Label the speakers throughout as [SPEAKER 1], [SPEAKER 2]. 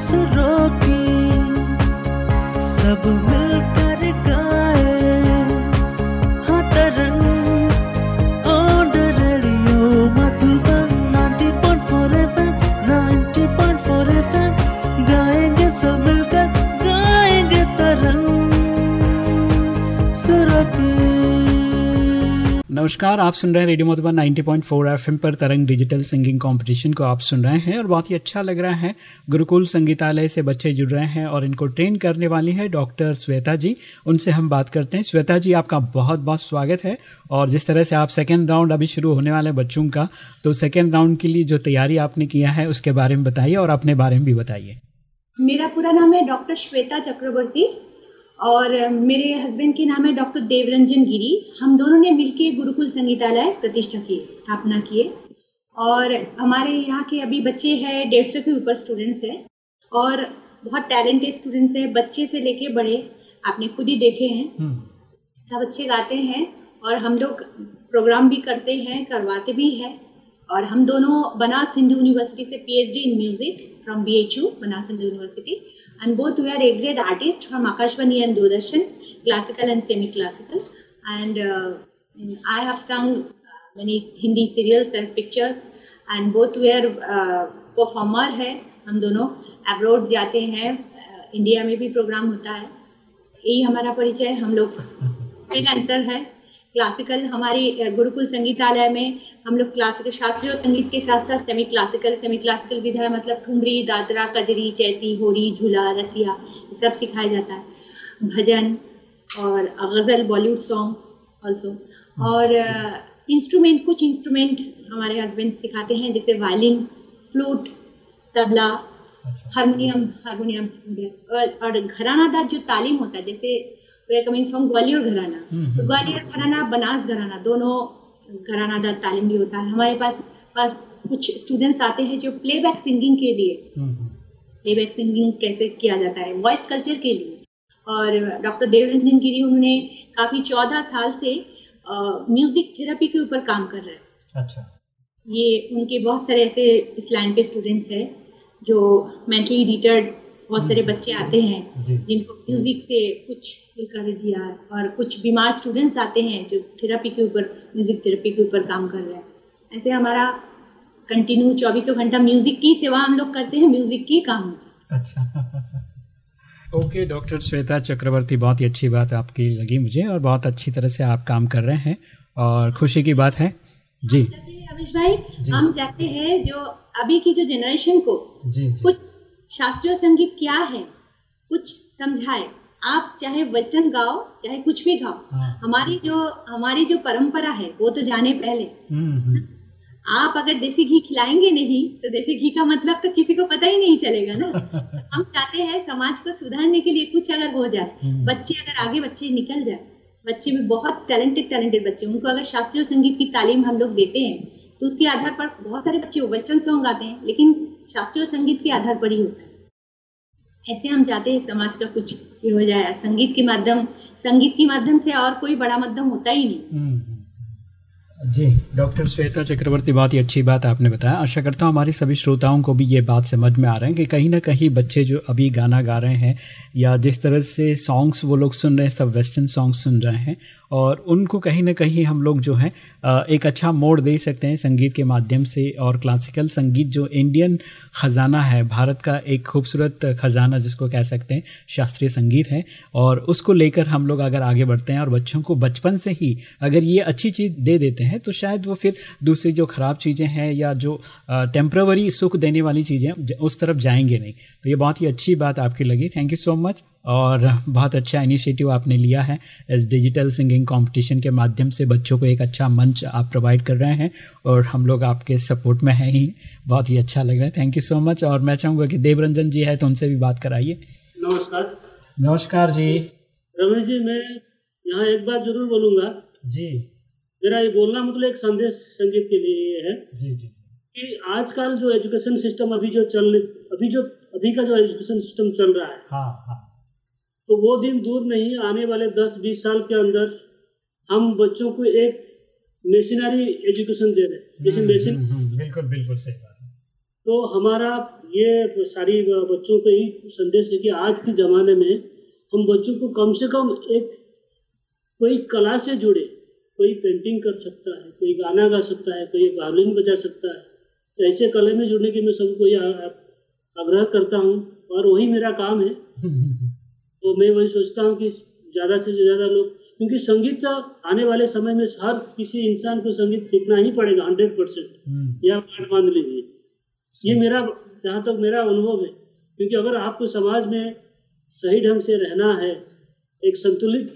[SPEAKER 1] सुरों की सब
[SPEAKER 2] नमस्कार, आप सुन रहे हैं रेडियो मधुबन 90.4 एफएम पर तरंग डिजिटल सिंगिंग कंपटीशन को आप सुन रहे हैं और बहुत ही अच्छा लग रहा है। गुरुकुल संगीतालय से बच्चे जुड़ रहे हैं और इनको ट्रेन करने वाली है डॉक्टर श्वेता जी। उनसे हम बात करते हैं। श्वेता जी, आपका बहुत बहुत स्वागत है और जिस तरह से आप सेकेंड राउंड अभी शुरू होने वाले बच्चों का तो सेकेंड राउंड के लिए जो तैयारी आपने किया है उसके बारे में बताइए और अपने बारे में भी बताइए।
[SPEAKER 3] मेरा पूरा नाम है डॉक्टर श्वेता चक्रवर्ती। और मेरे हस्बैंड के नाम है डॉक्टर देवरंजन गिरी। हम दोनों ने मिलकर गुरुकुल संगीतालय प्रतिष्ठा की स्थापना किए और हमारे यहाँ के अभी बच्चे हैं डेढ़ सौ के ऊपर स्टूडेंट्स हैं। और बहुत टैलेंटेड स्टूडेंट्स हैं बच्चे से लेके बड़े आपने खुद ही देखे हैं। सब अच्छे गाते हैं और हम लोग प्रोग्राम भी करते हैं करवाते भी हैं। और हम दोनों बनास हिंदू यूनिवर्सिटी से PhD in music from BHU Banaras Hindu university and both we are A grade artists from Akashvani and Doordarshan, classical and semi-classical. And uh, I have sung many Hindi serials and pictures, and both we are uh, performer है हम दोनों abroad जाते हैं India में भी programme होता है यही हमारा परिचय है हम लोग फ्रीलांसर है क्लासिकल हमारी गुरुकुल संगीतालय में हम लोग क्लासिकल शास्त्रीय संगीत के साथ साथ सेमी क्लासिकल सेमी क्लासिकल विधा मतलब ठुमरी दादरा कजरी चैती होरी झूला रसिया ये सब सिखाया जाता है। भजन और गज़ल बॉलीवुड सॉन्ग ऑल्सो और इंस्ट्रूमेंट कुछ इंस्ट्रूमेंट हमारे हस्बैंड सिखाते हैं जैसे violin flute tabla harmonium harmonium और घराना घरानादार जो तालीम होता है जैसे we are coming from Gwalior gharana. तो ग्वालियर घराना बनास घराना दोनों घरानादार तालीम भी होता है। हमारे पास पास कुछ स्टूडेंट्स आते हैं जो प्लेबैक सिंगिंग के लिए। प्लेबैक सिंगिंग कैसे किया जाता है? वॉइस कल्चर के लिए। और डॉक्टर देवरंजन गिरी उन्होंने काफ़ी चौदह साल से म्यूज़िक थेरेपी के ऊपर काम कर रहे हैं।
[SPEAKER 2] अच्छा।
[SPEAKER 3] ये उनके बहुत सारे ऐसे इस लाइन के स्टूडेंट्स हैं जो मेंटली रिटर्ड बहुत सारे बच्चे आते हैं जिनको म्यूज़िक से कुछ कर दिया और कुछ बीमार स्टूडेंट्स आते हैं जो थेरेपी के ऊपर म्यूज़िक थेरेपी के ऊपर काम कर रहे हैं। ऐसे हमारा कंटिन्यू चौबीसों घंटा म्यूज़िक की सेवा हम लोग करते हैं म्यूज़िक की काम होता है।
[SPEAKER 2] अच्छा। ओके डॉक्टर श्वेता चक्रवर्ती बहुत ही अच्छी बात आपकी लगी मुझे और बहुत अच्छी तरह से आप काम कर रहे हैं और खुशी की बात है। जी।
[SPEAKER 3] अविश भाई हम चाहते हैं जो अभी की जो जनरेशन को
[SPEAKER 2] जी, जी.
[SPEAKER 3] कुछ शास्त्रीय संगीत क्या है? कुछ समझाए। आप चाहे वेस्टर्न गाओ चाहे कुछ भी गाओ
[SPEAKER 2] हाँ।
[SPEAKER 3] हमारी जो हमारी जो परंपरा है वो तो जाने पहले।
[SPEAKER 2] हम्म, हम्म,
[SPEAKER 3] आप अगर देसी घी खिलाएँगे नहीं तो देसी घी का मतलब तो किसी को पता ही नहीं चलेगा ना। हम चाहते हैं समाज को सुधारने के लिए कुछ अगर हो जाए
[SPEAKER 2] हम्म।
[SPEAKER 3] बच्चे अगर आगे बच्चे निकल जाए बच्चे भी बहुत टैलेंटेड टैलेंटेड बच्चे उनको अगर शास्त्रीय संगीत की तालीम हम लोग देते हैं तो उसके आधार पर बहुत सारे बच्चे वेस्टर्न सॉन्ग गाते हैं लेकिन शास्त्रीय संगीत के आधार पर ही होता है। ऐसे हम चाहते हैं समाज का कुछ हो जाए। संगीत के माध्यम संगीत के माध्यम से और कोई बड़ा माध्यम होता ही नहीं।
[SPEAKER 2] हम्म, हम्म। जी डॉक्टर श्वेता चक्रवर्ती बहुत ही अच्छी बात आपने बताया। आशा करता हूँ हमारे सभी श्रोताओं को भी ये बात समझ में आ रहे हैं कि कहीं ना कहीं बच्चे जो अभी गाना गा रहे हैं या जिस तरह से सॉन्ग्स वो लोग सुन रहे हैं सब वेस्टर्न सॉन्ग्स सुन रहे हैं और उनको कहीं ना कहीं हम लोग जो है एक अच्छा मोड़ दे सकते हैं संगीत के माध्यम से और क्लासिकल संगीत जो इंडियन ख़जाना है, भारत का एक खूबसूरत ख़जाना जिसको कह सकते हैं, शास्त्रीय संगीत है। और उसको लेकर हम लोग अगर आगे बढ़ते हैं और बच्चों को बचपन से ही अगर ये अच्छी चीज़ दे देते हैं तो शायद वो फिर दूसरी जो ख़राब चीज़ें हैं या जो टेम्प्रवरी सुख देने वाली चीज़ें उस तरफ़ जाएँगे नहीं। तो ये बहुत ही अच्छी बात आपकी लगी। थैंक यू सो मच और बहुत अच्छा इनिशिएटिव आपने लिया है इस डिजिटल सिंगिंग कंपटीशन के माध्यम से बच्चों को एक अच्छा मंच आप प्रोवाइड कर रहे हैं और हम लोग आपके सपोर्ट में हैं ही। बहुत ही अच्छा लग रहा है। थैंक यू सो मच और मैं चाहूँगा कि देवरंजन जी है तो उनसे भी बात कराइए।
[SPEAKER 4] नमस्कार।
[SPEAKER 2] नमस्कार जी।
[SPEAKER 4] रमेश जी मैं यहाँ एक बात ज़रूर बोलूँगा।
[SPEAKER 2] जी।
[SPEAKER 4] मेरा ये बोलना मतलब एक संदेश संगीत के लिए है
[SPEAKER 2] जी जी।
[SPEAKER 4] कि आजकल जो एजुकेशन सिस्टम अभी जो चल अभी जो अभी का जो एजुकेशन सिस्टम चल रहा है
[SPEAKER 2] हाँ हाँ।
[SPEAKER 4] तो वो दिन दूर नहीं आने वाले 10-20 साल के अंदर हम बच्चों को एक मशीनरी एजुकेशन दे रहे हैं। जैसे
[SPEAKER 2] हम्म,
[SPEAKER 4] मशीन
[SPEAKER 2] हम्म, हम्म, बिल्कुल बिल्कुल सही बात है।
[SPEAKER 4] तो हमारा ये सारी बच्चों को ही संदेश है कि आज के ज़माने में हम बच्चों को कम से कम एक कोई कला से जुड़े कोई पेंटिंग कर सकता है कोई गाना गा सकता है कोई वायलिन बजा सकता है। तो ऐसे कला में जुड़ने की मैं सबको आग्रह करता हूँ और वही मेरा काम है। तो मैं वही सोचता हूँ कि ज़्यादा से ज़्यादा लोग क्योंकि संगीत आने वाले समय में हर किसी इंसान को संगीत सीखना ही पड़ेगा हंड्रेड परसेंट या पाठ मान लीजिए। ये मेरा जहाँ तक मेरा अनुभव है क्योंकि अगर आपको समाज में सही ढंग से रहना है एक संतुलित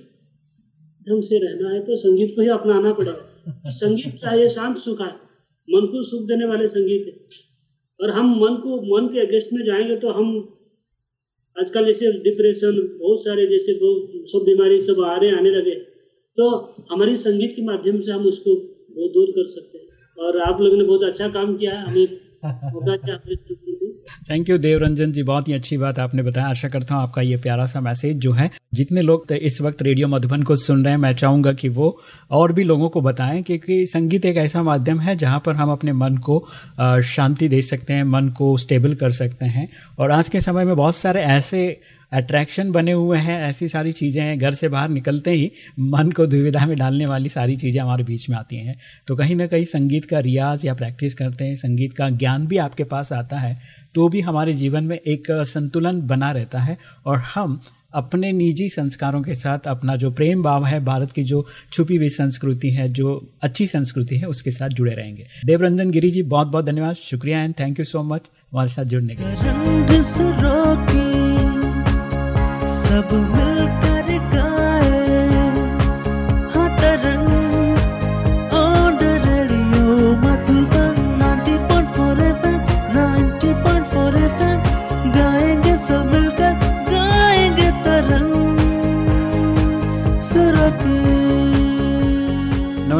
[SPEAKER 4] ढंग से रहना है तो संगीत को ही अपनाना पड़ेगा। संगीत क्या है? शांत सुख है। मन को सुख देने वाले संगीत है। और हम मन को मन के अगेंस्ट में जाएँगे तो हम आजकल जैसे डिप्रेशन बहुत सारे जैसे सब बीमारी सब आ रहे आने लगे। तो हमारी संगीत के माध्यम से हम उसको बहुत दूर कर सकते हैं। और आप लोगों ने बहुत अच्छा काम किया है हमें
[SPEAKER 2] थैंक यू देवरंजन जी बहुत ही अच्छी बात आपने बताया। आशा करता हूँ आपका ये प्यारा सा मैसेज जो है, जितने लोग इस वक्त रेडियो मधुबन को सुन रहे हैं, मैं चाहूँगा कि वो और भी लोगों को बताएँ, क्योंकि संगीत एक ऐसा माध्यम है जहाँ पर हम अपने मन को शांति दे सकते हैं, मन को स्टेबल कर सकते हैं। और आज के समय में बहुत सारे ऐसे अट्रैक्शन बने हुए हैं, ऐसी सारी चीज़ें हैं, घर से बाहर निकलते ही मन को दुविधा में डालने वाली सारी चीज़ें हमारे बीच में आती हैं। तो कहीं ना कहीं संगीत का रियाज या प्रैक्टिस करते हैं, संगीत का ज्ञान भी आपके पास आता है। तो भी हमारे जीवन में एक संतुलन बना रहता है और हम अपने निजी संस्कारों के साथ अपना जो प्रेम भाव है, भारत की जो छुपी हुई संस्कृति है, जो अच्छी संस्कृति है, उसके साथ जुड़े रहेंगे। देवरंजन गिरी जी बहुत बहुत धन्यवाद, शुक्रिया and thank you so much हमारे साथ जुड़ने के लिए।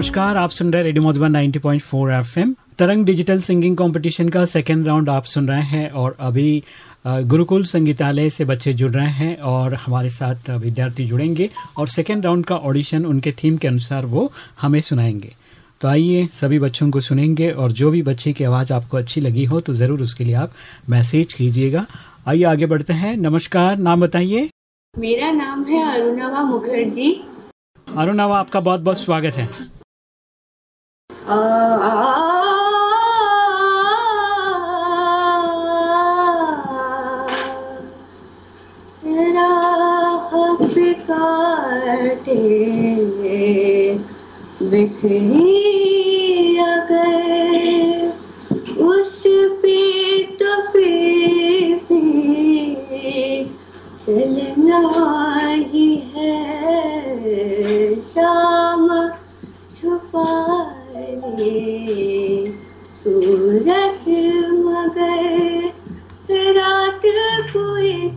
[SPEAKER 2] नमस्कार आप सुन रहे radio Madhuban 90.4 FM. Tarang digital singing competition का सेकेंड राउंड आप सुन रहे हैं और अभी गुरुकुल संगीतालय से बच्चे जुड़ रहे हैं और हमारे साथ विद्यार्थी जुड़ेंगे और सेकेंड राउंड का ऑडिशन उनके थीम के अनुसार वो हमें सुनाएँगे। तो आइए सभी बच्चों को सुनेंगे और जो भी बच्चे की आवाज़ आपको अच्छी लगी हो तो ज़रूर उसके लिए आप मैसेज कीजिएगा। आइए आगे बढ़ते हैं। नमस्कार नाम बताइए।
[SPEAKER 5] मेरा नाम है अरुणवा मुखर्जी।
[SPEAKER 2] अरुणवा आपका बहुत बहुत स्वागत है।
[SPEAKER 5] काटे बिखरी अगर उस पे तो फिर भी चलना ही है शाम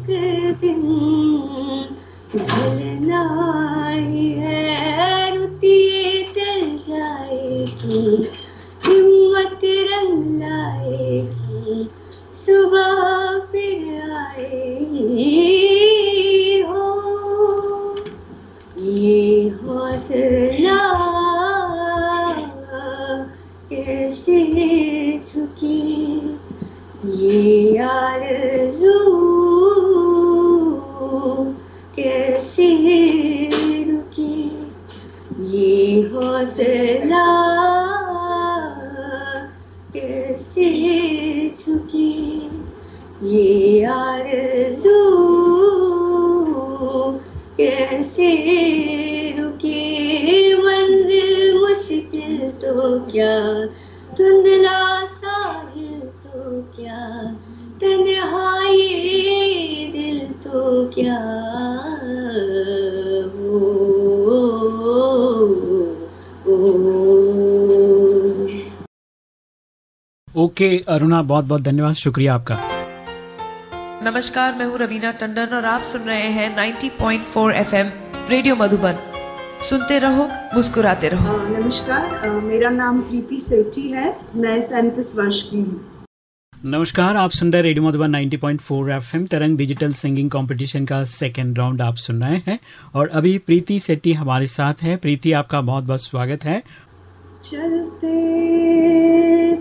[SPEAKER 5] एक दिन ढलना ही रुती चल जाएगी हौसला कैसे झुकी ये आरज़ू? कैसे रुकी मंजिल मुश्किल तो क्या
[SPEAKER 2] ओके अरुणा बहुत बहुत धन्यवाद शुक्रिया आपका।
[SPEAKER 6] नमस्कार मैं हूँ रवीना टंडन और आप सुन रहे हैं 90.4 एफएम रेडियो मधुबन। सुनते रहो मुस्कुराते रहो।
[SPEAKER 7] नमस्कार मेरा नाम प्रीति सेठी है मैं सैंतीस वर्ष की हूँ।
[SPEAKER 2] नमस्कार आप सुन रहे radio Madhuban 90.4 FM Tarang digital singing competition का सेकेंड राउंड आप सुन रहे हैं। और अभी प्रीति सेट्टी हमारे साथ है। प्रीति आपका बहुत बहुत स्वागत है।
[SPEAKER 7] चलते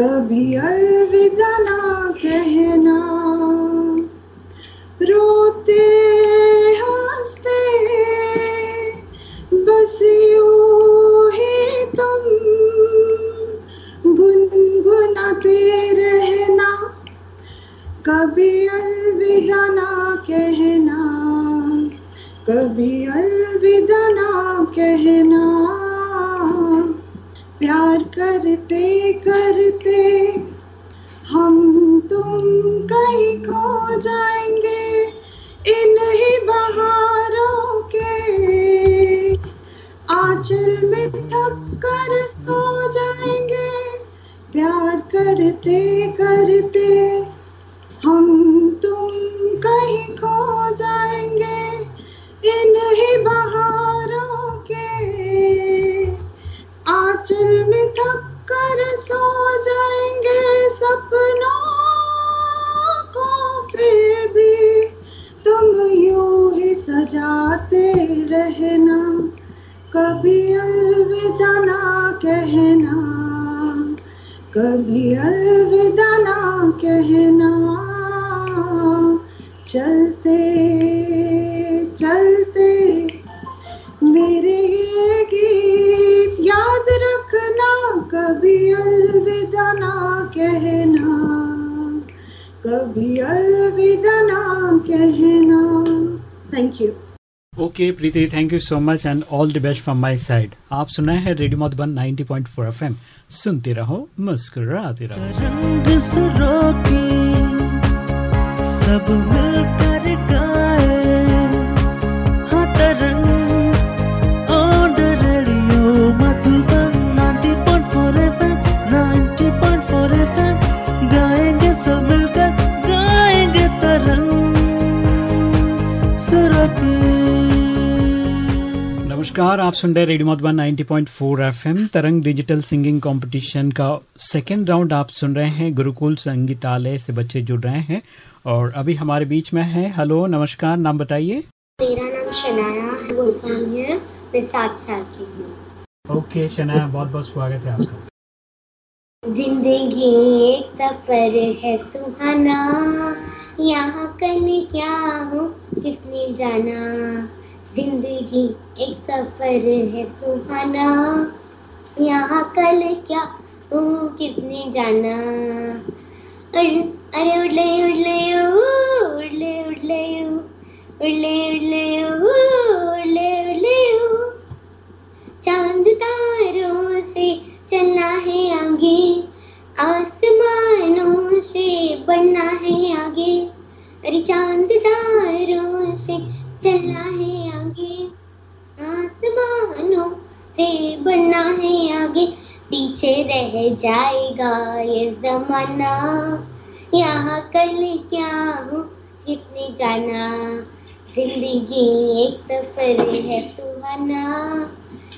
[SPEAKER 7] कभी अलविदा ना कहना। रोते हँसते, बस यूँ ही तुम गुनगुनाते रहना। कभी अलविदा ना कहना, कभी अलविदा ना कहना। प्यार करते करते तुम कहीं खो जाएँगे इन ही बहारों के। आंचल में थक कर सो जाएँगे, प्यार करते करते। हम तुम कहीं खो जाएँगे कभी अलविदा ना कहना। चलते
[SPEAKER 2] okay, Preeti thank you so much and all the best from my side आप सुना है रेडियो मधुबन 90.4 एफएम सुनते रहो, मुस्कुराते रहो।
[SPEAKER 1] रंग सब मिलकर
[SPEAKER 2] नमस्कार आप सुन रहे radio Madhuban 90.4 FM Tarang digital singing competition का सेकेंड राउंड आप सुन रहे हैं गुरुकुल संगीतालय से बच्चे जुड़ रहे हैं और अभी हमारे बीच में है। हेलो नमस्कार नाम बताइए।
[SPEAKER 8] मेरा नाम शनाया गोस्वामी है मैं सात साल की हूँ।
[SPEAKER 2] ओके शनाया बहुत बहुत स्वागत है आपका।
[SPEAKER 8] ज़िंदगी एक सफ़र है सुहाना यहाँ कल क्या हो किसने जाना? ज़िंदगी एक सफ़र है सुहाना। यहाँ कल क्या हो, किसने जाना? अर- उड़ले उड़ले उड़ले उड़ले उड़ले उड़ले उड़ले उड़ले। चाँद तारों से चलना है आगे, आसमानों से बढ़ना है आगे। अरे चाँद तारों से चलना है आगे, आसमानों से बढ़ना है आगे। पीछे रह जाएगा ये जमाना। यहाँ कल क्या हो, किसने जाना? ज़िंदगी एक सफ़र है सुहाना।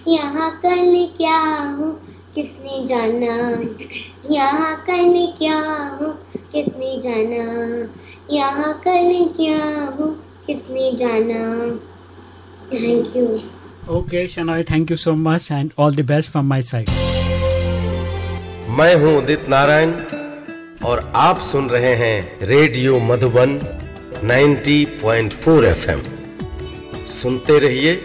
[SPEAKER 8] यहाँ कल क्या हो, किसने जाना? यहाँ कल क्या हो, किसने जाना? यहाँ कल क्या हो किसने जाना। Thank you
[SPEAKER 2] okay Shanay thank you so much and all the best from my side
[SPEAKER 9] मैं हूँ उदित नारायण और आप सुन रहे हैं रेडियो मधुबन 90.4 एफएम। सुनते रहिए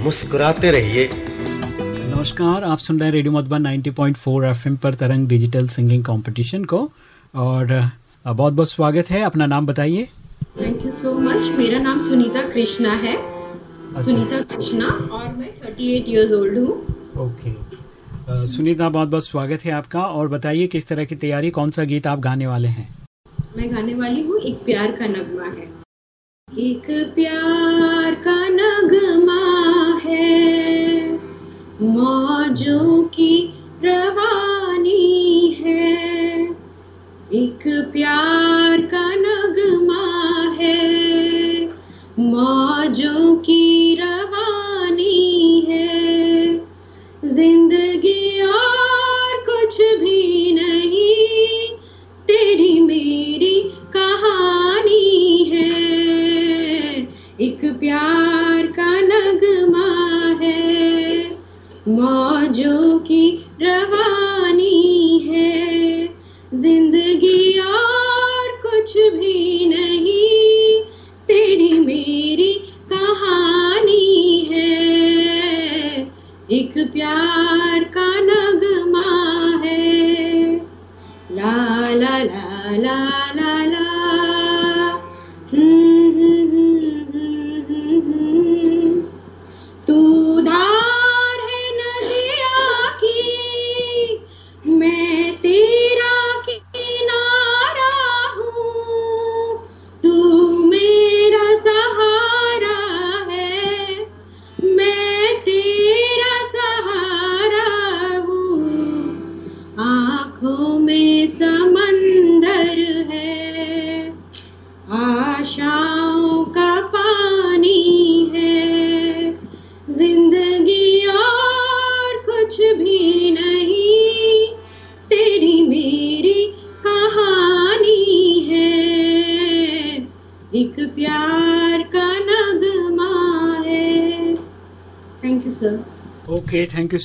[SPEAKER 9] मुस्कुराते रहिए।
[SPEAKER 2] नमस्कार आप सुन रहे हैं रेडियो मधुबन 90.4 एफएम पर तरंग डिजिटल सिंगिंग कंपटीशन को और बहुत बहुत स्वागत है। अपना नाम बताइए।
[SPEAKER 10] थैंक यू सो मच मेरा नाम सुनीता कृष्णा है।
[SPEAKER 2] अच्छा।
[SPEAKER 10] सुनीता कृष्णा और मैं 38 इयर्स ओल्ड हूँ।
[SPEAKER 2] ओके अ, सुनीता बहुत बहुत स्वागत है आपका। और बताइए किस तरह की तैयारी कौन सा गीत आप गाने वाले हैं?
[SPEAKER 10] मैं गाने वाली हूँ। एक प्यार का नगमा है। एक प्यार का नगमा है। मौजों की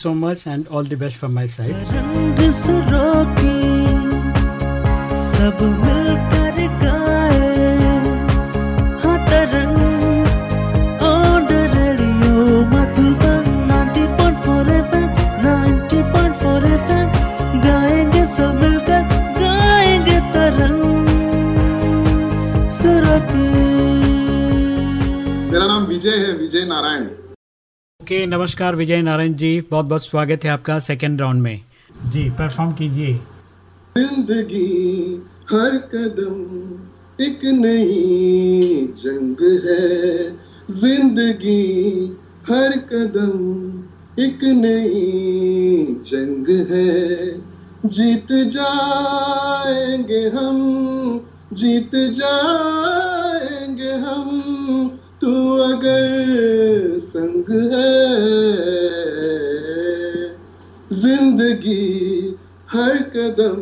[SPEAKER 1] so much
[SPEAKER 11] and all the best from my
[SPEAKER 2] side. नमस्कार विजय नारायण जी। बहुत बहुत स्वागत है आपका सेकेंड राउंड में। जी परफॉर्म कीजिए।
[SPEAKER 11] ज़िंदगी हर कदम एक नई जंग है। ज़िंदगी हर कदम एक नई जंग है। जीत जाएँगे हम जीत जाएँगे हम। तू अगर संग है ज़िंदगी हर कदम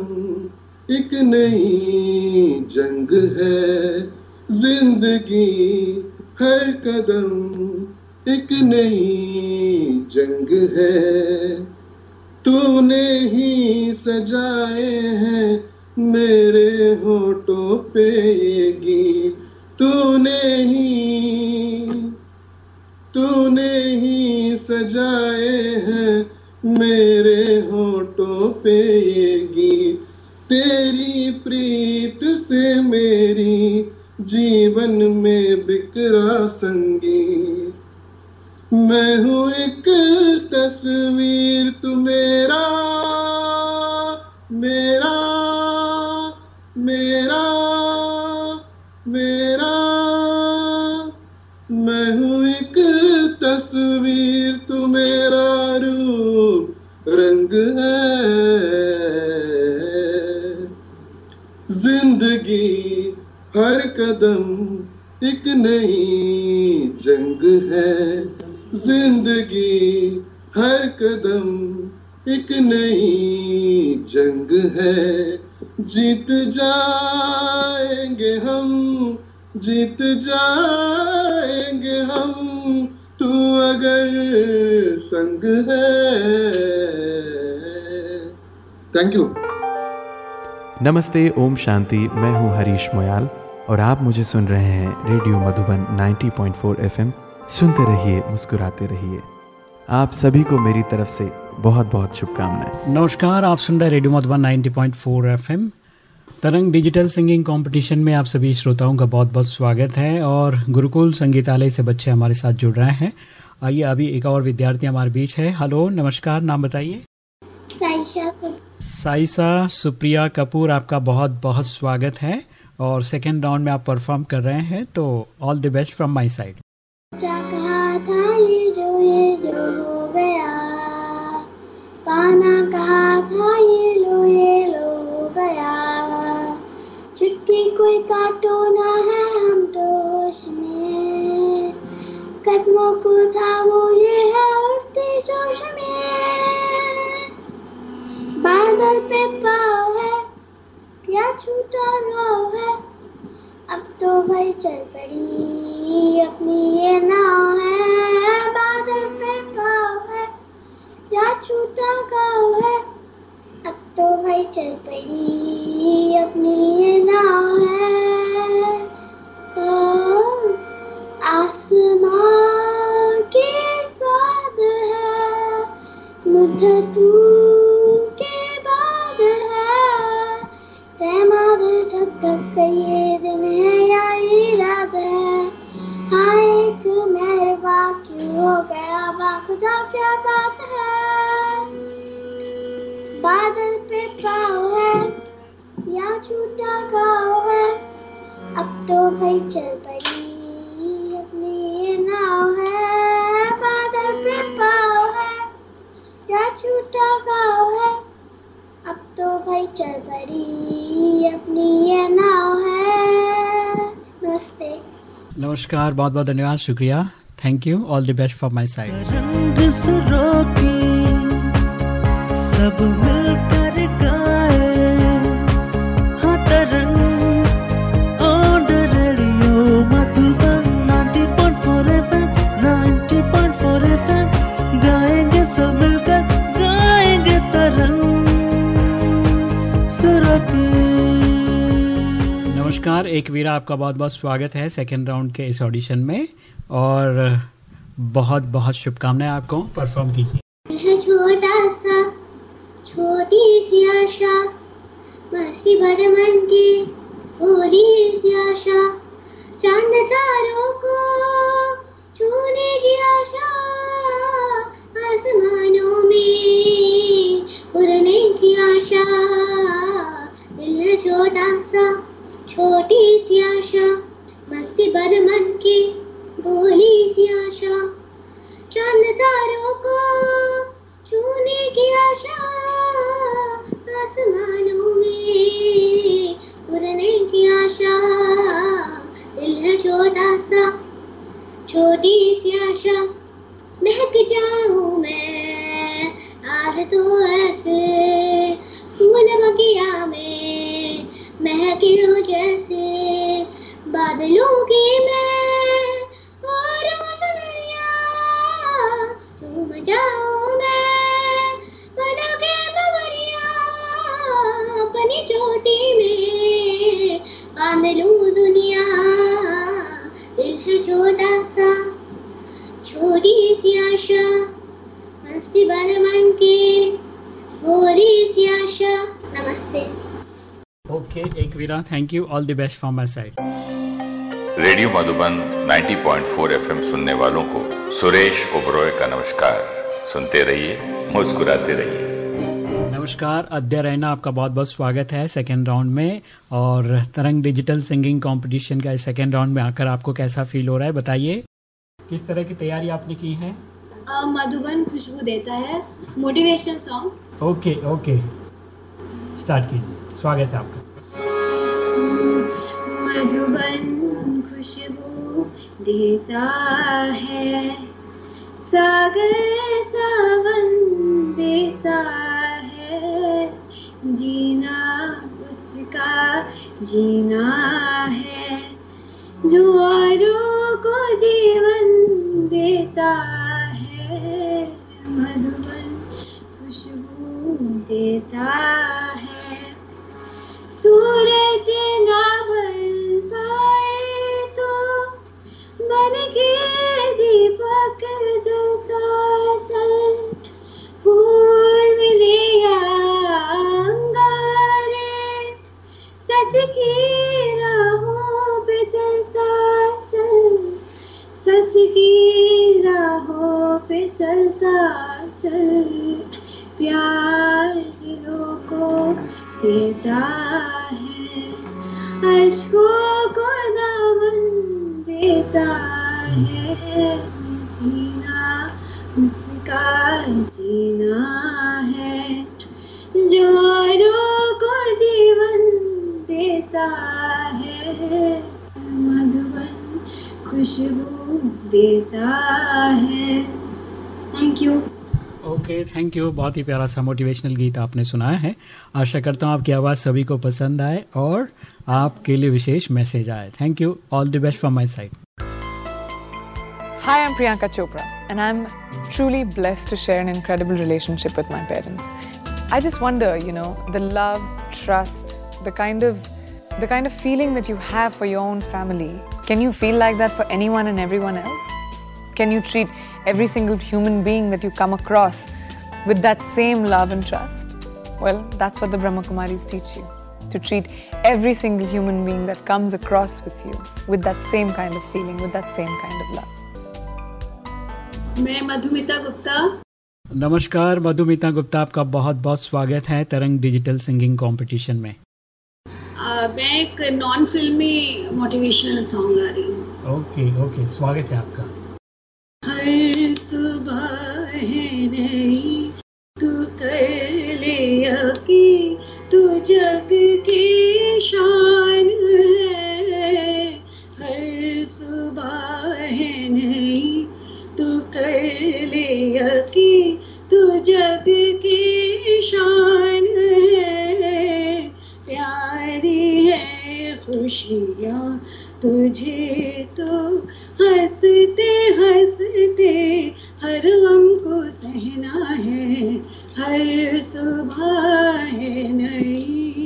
[SPEAKER 11] एक नई जंग है ज़िंदगी हर कदम एक नई जंग है तूने ही सजाए हैं मेरे होठों पे ये गीत तूने ही तूने ही सजाए हैं मेरे होठों पे ये गीत। तेरी प्रीत से मेरी जीवन में बिकरा संगीत। मैं हूँ एक तस्वीर, तू मेरा मेरा मेरा मेरा। है ज़िंदगी हर कदम एक नई जंग है। ज़िंदगी हर कदम एक नई जंग है। जीत जाएँगे हम, जीत जाएँगे हम। तू अगर संग है थैंक यू
[SPEAKER 12] नमस्ते ओम शांति। मैं हूँ हरीश मोयाल और आप मुझे सुन रहे हैं रेडियो मधुबन 90.4 एफएम। सुनते रहिए मुस्कुराते रहिए। आप सभी को मेरी तरफ़ से बहुत बहुत शुभकामनाएँ।
[SPEAKER 2] नमस्कार आप सुन रहे radio Madhuban 90.4 FM. Tarang digital singing competition में आप सभी श्रोताओं का बहुत बहुत स्वागत है और गुरुकुल संगीतालय से बच्चे हमारे साथ जुड़ रहे हैं। आइए अभी एक और विद्यार्थी हमारे बीच है। हेलो नमस्कार नाम बताइए। साइसा, सुप्रिया कपूर, आपका बहुत बहुत स्वागत है। और सेकेंड राउंड में आप परफॉर्म कर रहे हैं तो
[SPEAKER 8] all the best from my side पाना कहा था ये लो ये लो हो गया। चुटकी कोई काटो ना है हम कदमों को था वो ये है है अब तो भाई चल पड़ी, अपनी ये नाव है, बादल है क्या छूता गाँव है। अब तो भाई चल पड़ी, अपनी ये नाव है गाँव है। अब तो भाई चल पड़ी अपनी नाव है। बादल पे पाव है। या छूटा गाँव है। अब तो भाई चल पड़ी अपनी ये नाव है। नमस्ते।
[SPEAKER 2] नमस्कार बहुत बहुत धन्यवाद शुक्रिया। Thank you all the best for my side
[SPEAKER 1] रंग सुरों की सब मिलकर
[SPEAKER 2] नमस्कार, एक वीरा आपका बहुत बहुत स्वागत है सेकेंड राउंड के इस ऑडिशन में और बहुत बहुत शुभकामनाएँ आपको परफॉर्म कीजिए।
[SPEAKER 8] छोटा सा, छोटी सी आशा, मस्ती भर मन की सी आशा, चाँद तारों को छूने की आशा, आसमानों में उड़ने की आशा। दिल छोटा सा छोटी सी आशा, मस्ती बन मन की भोली सी आशा। चाँद तारों को छूने की आशा, आसमानों में उड़ने की आशा। दिल है छोटा सा छोटी सी आशा। महक जाऊँ मैं आज तो ऐसे, फूल बगिया में महके हो जैसे बादलों की मैं। और तुम जाओ मैं। बना के बवरिया अपनी चोटी में बाँध लूँ दुनिया। दिल है छोटा सा, छोटी सी आशा। मस्ती भर मन की थोड़ी सी आशा। नमस्ते।
[SPEAKER 2] ओके एक Veera thank you all the best from my side
[SPEAKER 13] radio Madhuban 90.4 FM सुनने वालों को सुरेश ओबरॉय का नमस्कार। सुनते रहिए मुस्कुराते रहिए।
[SPEAKER 2] नमस्कार अद्य रैना आपका बहुत बहुत स्वागत है सेकेंड राउंड में। और तरंग डिजिटल सिंगिंग कंपटीशन का सेकेंड राउंड में आकर आपको कैसा फील हो रहा है बताइए। किस तरह की तैयारी आपने की है?
[SPEAKER 5] मधुबन खुशबू देता है। Motivational song
[SPEAKER 2] okay okay start कीजिए। स्वागत है आपका।
[SPEAKER 5] मधुबन खुशबू देता है, सागर सावन देता है। जीना उसका जीना है, जो औरों को जीवन देता है। मधुबन खुशबू देता है। सूरज ना बन पाए तो बन के दीपक जलता चल। फूल मिले अंगारे, सच की राहों पे चलता चल। सच की राहों पे चलता चल। प्यार दिलों को देता है। अशकों को दामन देता है। जीना, उसका जीना है। जो औरों को जीवन देता है। मधुबन
[SPEAKER 14] खुशबू देता है। Thank you
[SPEAKER 2] okay thank you बहुत ही प्यारा सा मोटिवेशनल गीत आपने सुनाया है आशा करता हूँ आपकी आवाज़ सभी को पसंद आए और आपके लिए विशेष मैसेज आए thank you all the best from my side
[SPEAKER 15] Hi, I'm Priyanka Chopra, and I'm truly blessed to share an incredible relationship with my parents. I just wonder, you know, the love, trust, the kind of the kind of feeling that you have for your own family. Can you feel like that for anyone and everyone else? Can you treat every single human being that you come across with that same love and trust? Well, that's what the Brahma Kumaris teach you. To treat every single human being that comes across with you with that same kind of feeling, with that same kind of love.
[SPEAKER 5] मैं मधुमिता गुप्ता
[SPEAKER 2] नमस्कार मधुमिता गुप्ता आपका बहुत बहुत स्वागत है Tarang digital singing competition में
[SPEAKER 5] आ, मैं एक नॉन फिल्मी मोटिवेशनल सॉन्ग गा रही हूँ
[SPEAKER 2] ओके ओके स्वागत है आपका
[SPEAKER 5] हर है नई तू कर ले यकी तू जग की शान है हर सुबह है नई तू कर ले यकी तू जग की शान है प्यारी है खुशियाँ तुझे तो हँसते हँसते हर गम को सहना है, हर सुबह है नई।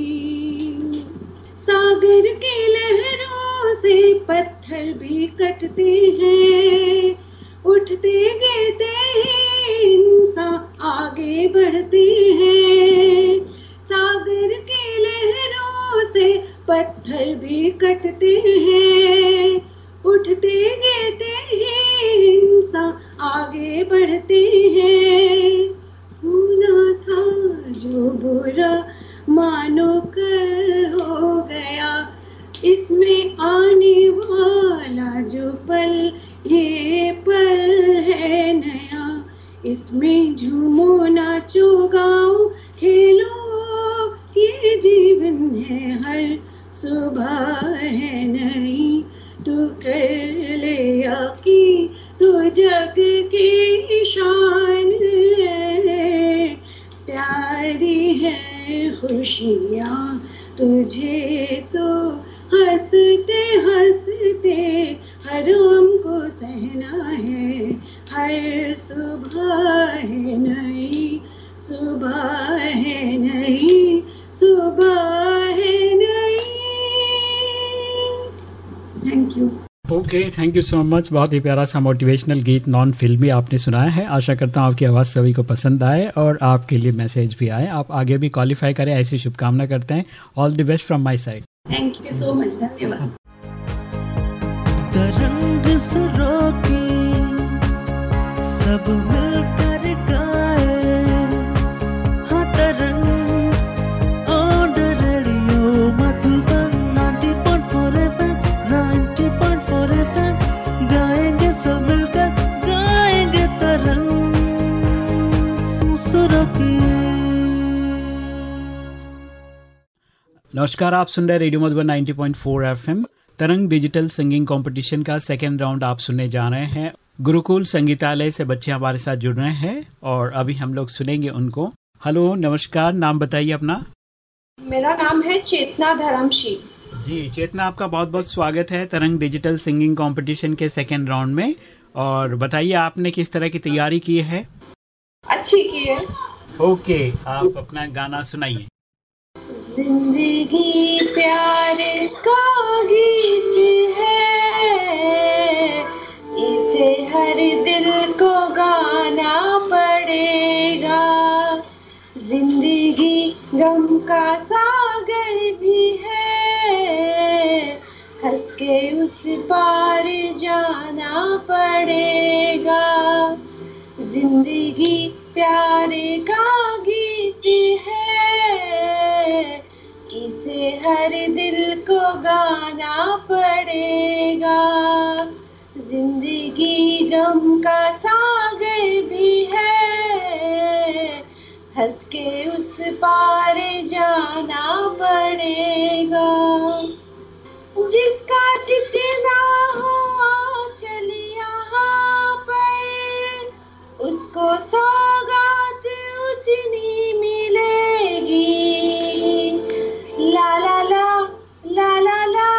[SPEAKER 5] सागर के लहरों से पत्थर भी कटते हैं, उठते गिरते ही इंसान आगे बढ़ते हैं। सागर के लहरों से पत्थर भी कटते हैं, उठते गिरते ही इंसान आगे बढ़ते हैं। भूला था जो बुरा, मानो कर हो गया। इसमें आने वाला जो पल, ये पल है नया। इसमें झूमो नाचो गाओ खेलो। ये जीवन है, हर सुबह है नई। तू कर जग की शान है। प्यारी है खुशियाँ, तुझे तो हँसते हँसते हर हमको सहना है। हर सुबह
[SPEAKER 2] okay thank you so much बहुत ही प्यारा सा मोटिवेशनल गीत नॉन फिल्मी आपने सुनाया है। आशा करता हूँ आपकी आवाज़ सभी को पसंद आए और आपके लिए मैसेज भी आए। आप आगे भी क्वालिफाई करें ऐसी शुभकामना करते हैं। All the best from my side
[SPEAKER 5] thank you so much धन्यवाद।
[SPEAKER 1] तरंग सुरों की सब मिलकर
[SPEAKER 2] नमस्कार आप सुन रहे radio Madhuban 90.4 FM. Tarang digital singing competition का सेकेंड राउंड आप सुनने जा रहे हैं। गुरुकुल संगीतालय से बच्चे हमारे साथ जुड़ रहे हैं और अभी हम लोग सुनेंगे उनको। हेलो नमस्कार नाम बताइए अपना।
[SPEAKER 10] मेरा नाम है चेतना धर्मशी।
[SPEAKER 2] जी चेतना आपका बहुत बहुत स्वागत है तरंग डिजिटल सिंगिंग कंपटीशन के सेकेंड राउंड में। और बताइए आपने किस तरह की तैयारी की है?
[SPEAKER 10] अच्छी की है।
[SPEAKER 2] ओके आप अपना गाना सुनाइए।
[SPEAKER 14] ज़िंदगी प्यार का गीत है। इसे हर दिल को गाना पड़ेगा। ज़िंदगी गम का सागर भी है। हंस के उस पार जाना पड़ेगा। ज़िंदगी प्यार का गीत है। इसे हर दिल को गाना पड़ेगा। ज़िंदगी गम का सागर भी है। हंस के उस पार जाना पड़ेगा। जिसका जितना
[SPEAKER 5] उसको सौगात उतनी मिलेगी। ला ला ला ला ला ला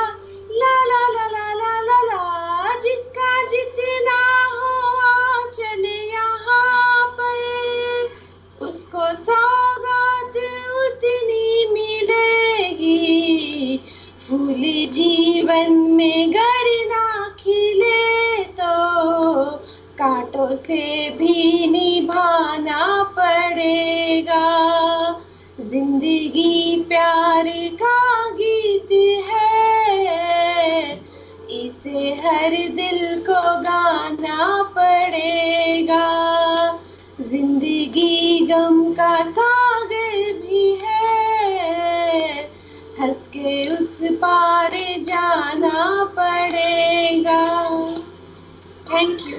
[SPEAKER 5] ला ला ला ला ला ला ला जिसका जितना हो चले यहाँ पर, उसको सौगात उतनी मिलेगी। फूल जीवन में गर कांटों से भी निभाना पड़ेगा। ज़िंदगी प्यार का गीत है, इसे हर दिल को गाना पड़ेगा। ज़िंदगी गम का सागर भी है, हंस के उस पार जाना पड़ेगा। Thank you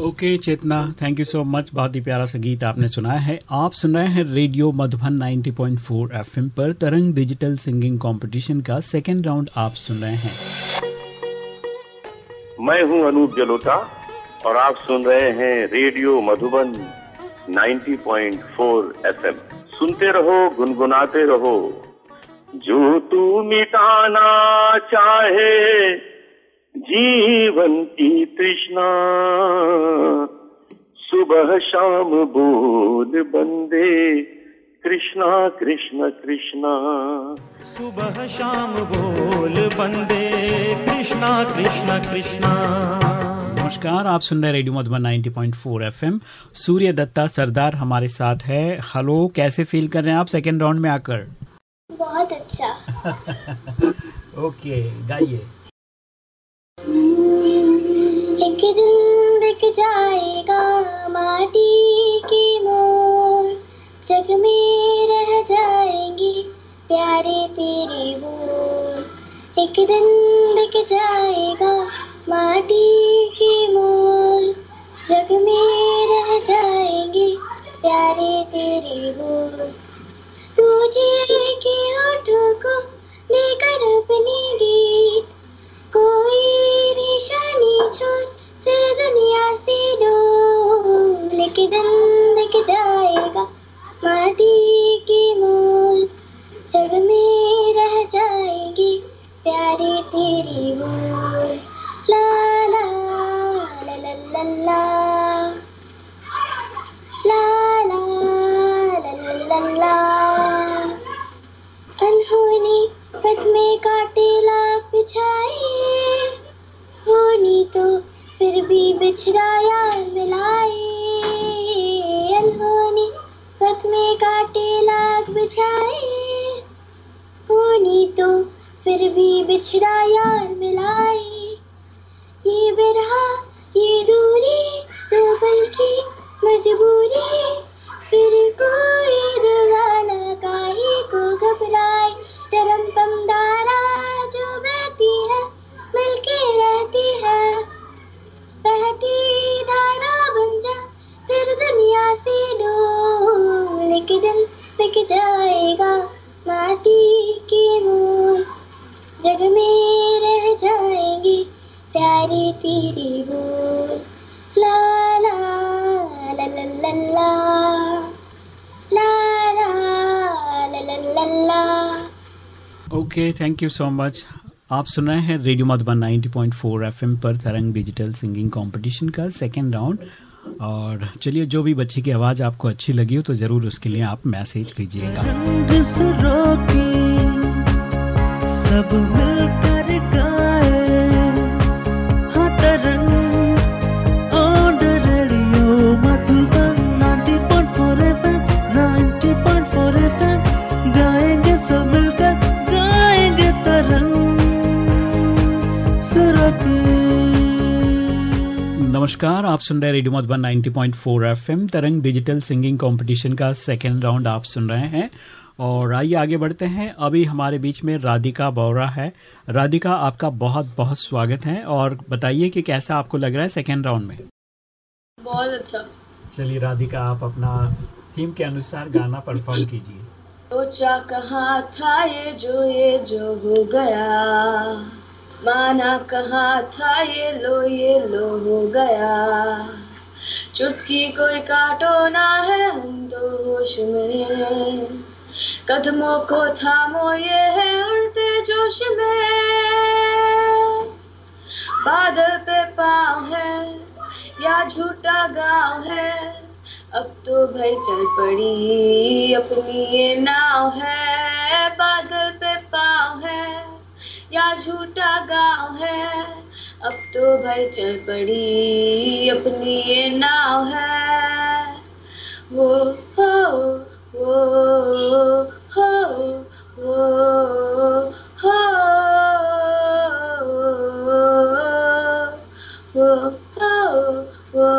[SPEAKER 2] okay okay, Chetna thank you so much बहुत ही प्यारा सा गीत आपने सुनाया है। आप सुन रहे हैं रेडियो मधुबन 90.4 एफएम पर तरंग डिजिटल सिंगिंग कंपटीशन का सेकेंड राउंड आप सुन रहे हैं।
[SPEAKER 16] मैं हूँ अनूप जलोटा और आप सुन रहे हैं रेडियो मधुबन 90.4 एफएम। सुनते रहो गुनगुनाते रहो। जो तू मिटाना चाहे जीवन की तृष्णा। सुबह शाम बोल बंदे कृष्णा कृष्ण कृष्णा।
[SPEAKER 17] सुबह शाम बोल बंदे कृष्णा कृष्णा कृष्णा।
[SPEAKER 2] नमस्कार आप सुन रहे हैं रेडियो मधुबन 90.4 एफएम। सूर्य दत्ता सरदार हमारे साथ है। हेलो कैसे फील कर रहे हैं आप सेकेंड राउंड में आकर?
[SPEAKER 8] बहुत अच्छा।
[SPEAKER 2] ओके गाइए।
[SPEAKER 8] एक दिन बिक जाएगा माटी की मोर। जग में रह जाएँगी प्यारे तेरे बोल एक दिन बिक जाएगा माटी की मोर। जग में रह जाएँगे प्यारे तेरे बोल तुझे के को लेकर अपनी डोल एक जाएगा, माटी की मूल जग में रह जाएगी, प्यारी तेरी बोल ला ला ला ला ला ला। ला ला ला ला ला ला। अनहोनी पथ में काटे लाख बिछाए, होनी तो फिर भी बिछड़ा यार मिलाए। पथ में काटे लाग बिछाए। होनी तो फिर भी बिछड़ा यार मिलाए। ये बिरहा, ये दूरी तो बल्कि मजबूरी। फिर कोई दुराना काहे को घबराए? तरम तम दिन बिक जाएगा माटी के मोल। जग में रह जाएँगी प्यारी तेरी बोल। ला ला ला ला ला ला। ला
[SPEAKER 2] okay thank you so much आप सुन रहे हैं रेडियो मधुबन 90.4 एफएम पर तरंग डिजिटल सिंगिंग कंपटीशन का सेकेंड राउंड और चलिए, जो भी बच्चे की आवाज़ आपको अच्छी लगी हो तो ज़रूर उसके लिए आप मैसेज कीजिएगा।
[SPEAKER 1] सब मिलकर
[SPEAKER 2] नमस्कार आप सुन रहे हैं radio Madhuban 90.4 FM Tarang digital singing competition का सेकेंड राउंड आप सुन रहे हैं। और आइए आगे बढ़ते हैं। अभी हमारे बीच में राधिका बौरा है। राधिका आपका बहुत बहुत स्वागत है। और बताइए कि कैसा आपको लग रहा है सेकेंड राउंड में?
[SPEAKER 5] बहुत अच्छा।
[SPEAKER 2] चलिए राधिका आप अपना थीम के अनुसार गाना परफॉर्म कीजिए।
[SPEAKER 5] सोचा कहाँ था ये जो ये जो हो गया। माना कहा था ये लो ये लो हो गया। चुटकी कोई काटो ना है हम तो होश में। कदमों को थामो, ये है उड़ते जोश में। बादल पे पाँव है या झूठा गाँव है, अब तो भाई चल पड़ी अपनी ये नाव है। बादल पे पाँव है या झूठा गाँव है? अब तो भाई चल पड़ी अपनी ये नाव है। वो, हो वो हो वो हो वो हो वो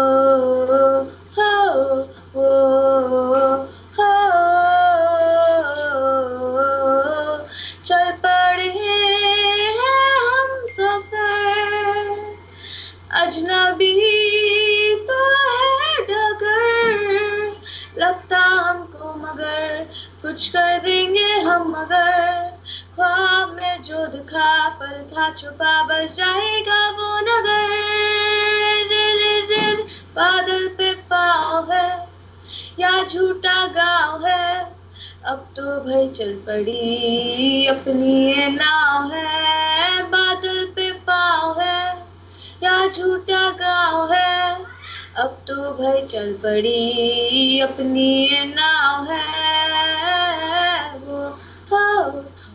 [SPEAKER 5] हो वो कुछ कर देंगे हम मगर। ख्वाब में जो दिखा पर था छुपा, बस जाएगा वो नगर। रे रे बादल पे पाँव है या झूठा गाँव है। अब तो भाई चल पड़ी अपनी ये नाव है। बादल पे पाँव है या झूठा गाँव है। अब तो भाई चल पड़ी अपनी ये नाव है वो हो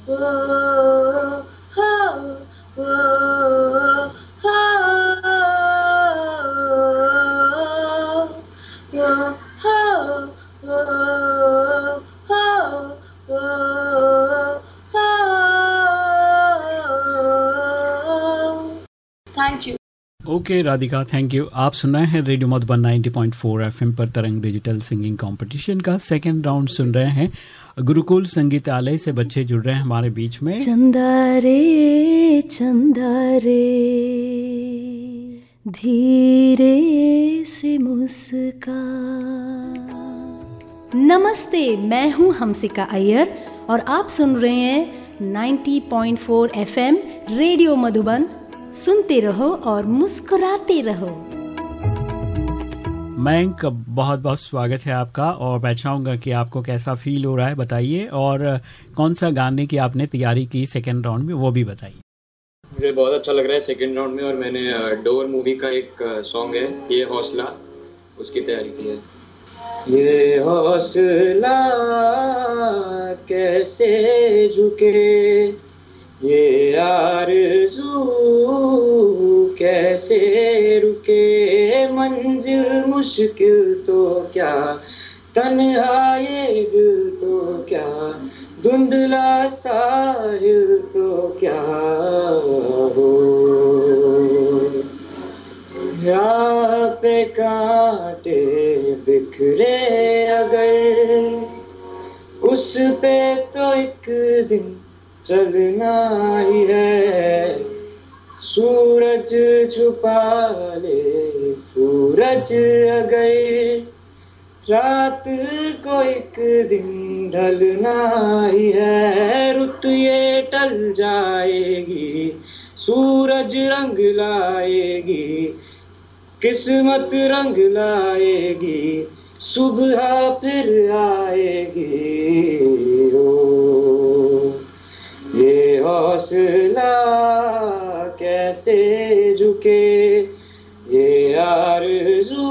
[SPEAKER 5] वो हो वो हो वो हो वो हो हो
[SPEAKER 2] ओके राधिका थैंक यू आप सुन रहे हैं रेडियो मधुबन 90.4 एफएम पर तरंग डिजिटल सिंगिंग कंपटीशन का सेकंड राउंड सुन रहे हैं। गुरुकुल संगीतालय से बच्चे जुड़ रहे हैं हमारे बीच में।
[SPEAKER 18] चंदा रे चंदा रे धीरे से मुस्का। नमस्ते, मैं हूँ हमसिका अय्यर और आप सुन रहे हैं 90.4 एफएम रेडियो मधुबन सुनते रहो और मुस्कुराते रहो।
[SPEAKER 2] मयंक बहुत बहुत स्वागत है आपका और मैं चाहूँगा कि आपको कैसा फील हो रहा है बताइए और कौन सा गाने की आपने तैयारी की सेकेंड राउंड में वो भी बताइए।
[SPEAKER 19] मुझे बहुत अच्छा लग रहा है सेकंड राउंड में और मैंने डोर मूवी का एक सॉन्ग है ये हौसला उसकी तैयारी की है। ये हौसला कैसे झुके? ये आरज़ू कैसे रुके? मंजिल मुश्किल तो क्या? तन्हा ये दिल तो क्या? धुंधला साहिल तो क्या हो? पे कांटे बिखरे अगर, उस पे तो एक दिन चलना ही। है सूरज छुपा ले, सूरज अगर रात को एक दिन ढलना ही है। रुत ये टल जाएगी, सूरज रंग लाएगी, किस्मत रंग लाएगी, सुबह फिर आएगी। हौसला कैसे झुके? ये आरज़ू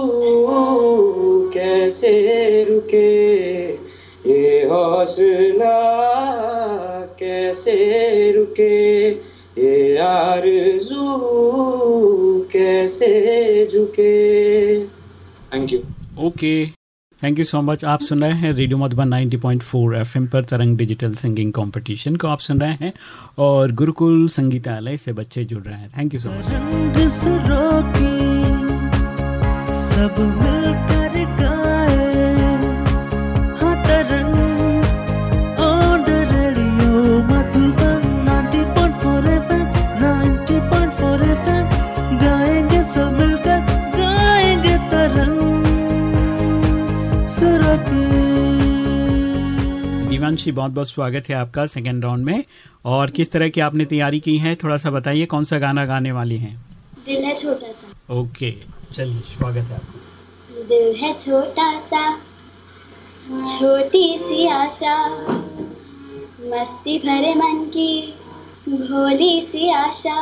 [SPEAKER 19] कैसे रुके? ये हौसला कैसे रुके? ये आरज़ू कैसे झुके? Thank you
[SPEAKER 2] okay thank you so much आप सुन रहे हैं रेडियो मधुबन 90.4 एफएम पर तरंग डिजिटल सिंगिंग कंपटीशन को आप सुन रहे हैं और गुरुकुल संगीतालय से बच्चे जुड़ रहे हैं। थैंक यू सो मच
[SPEAKER 1] सब मिलकर
[SPEAKER 2] दिवांशी बहुत बहुत स्वागत है आपका सेकेंड राउंड में। और किस तरह की आपने तैयारी की है थोड़ा सा बताइए कौन सा गाना गाने वाली हैं?
[SPEAKER 8] दिल है छोटा सा।
[SPEAKER 2] ओके चलिए स्वागत है आपका।
[SPEAKER 20] दिल है छोटा सा छोटी सी आशा मस्ती भरे मन की भोली सी आशा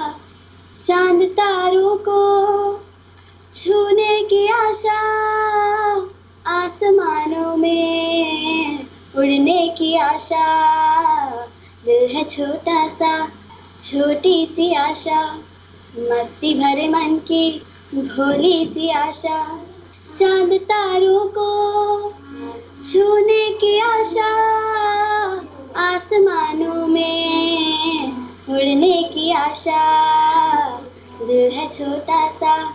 [SPEAKER 20] चाँद तारों को छूने की आशा आसमानों में। उड़ने की आशा। दिल है छोटा सा, छोटी सी आशा। मस्ती भरे मन की भोली सी आशा। चाँद तारों को छूने की आशा। आसमानों में उड़ने की आशा। दिल है छोटा सा,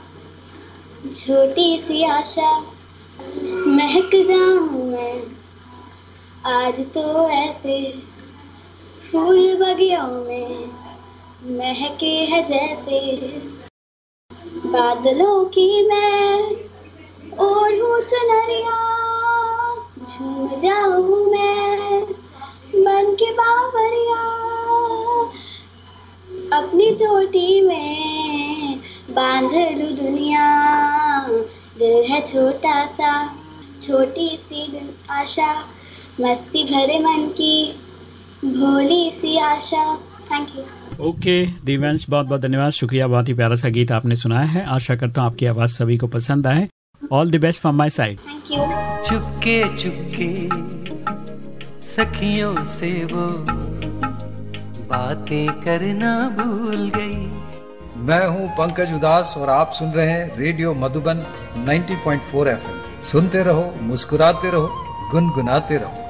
[SPEAKER 20] छोटी सी आशा। महक जाऊँ मैं आज तो ऐसे फूल बगियों में महके है जैसे बादलों की मैं ओढ़ू चुनरिया, झूम जाऊँ मैं बन के बावरिया। अपनी चोटी में बाँध लूँ दुनिया, दिल है छोटा सा, छोटी सी आशा। मस्ती भरे मन की भोली सी आशा। थैंक यू
[SPEAKER 2] ओके दिव्यांश बहुत बहुत धन्यवाद। शुक्रिया बहुत ही प्यारा सा गीत आपने सुनाया है। आशा करता हूँ आपकी आवाज़ सभी को पसंद आए। All the best from
[SPEAKER 20] my side
[SPEAKER 1] चुपके चुपके सखियों से वो बातें करना भूल गई।
[SPEAKER 21] मैं हूँ पंकज उदास और आप सुन रहे हैं रेडियो मधुबन 90.4 एफएम। सुनते रहो मुस्कुराते रहो गुनगुनाते रहो।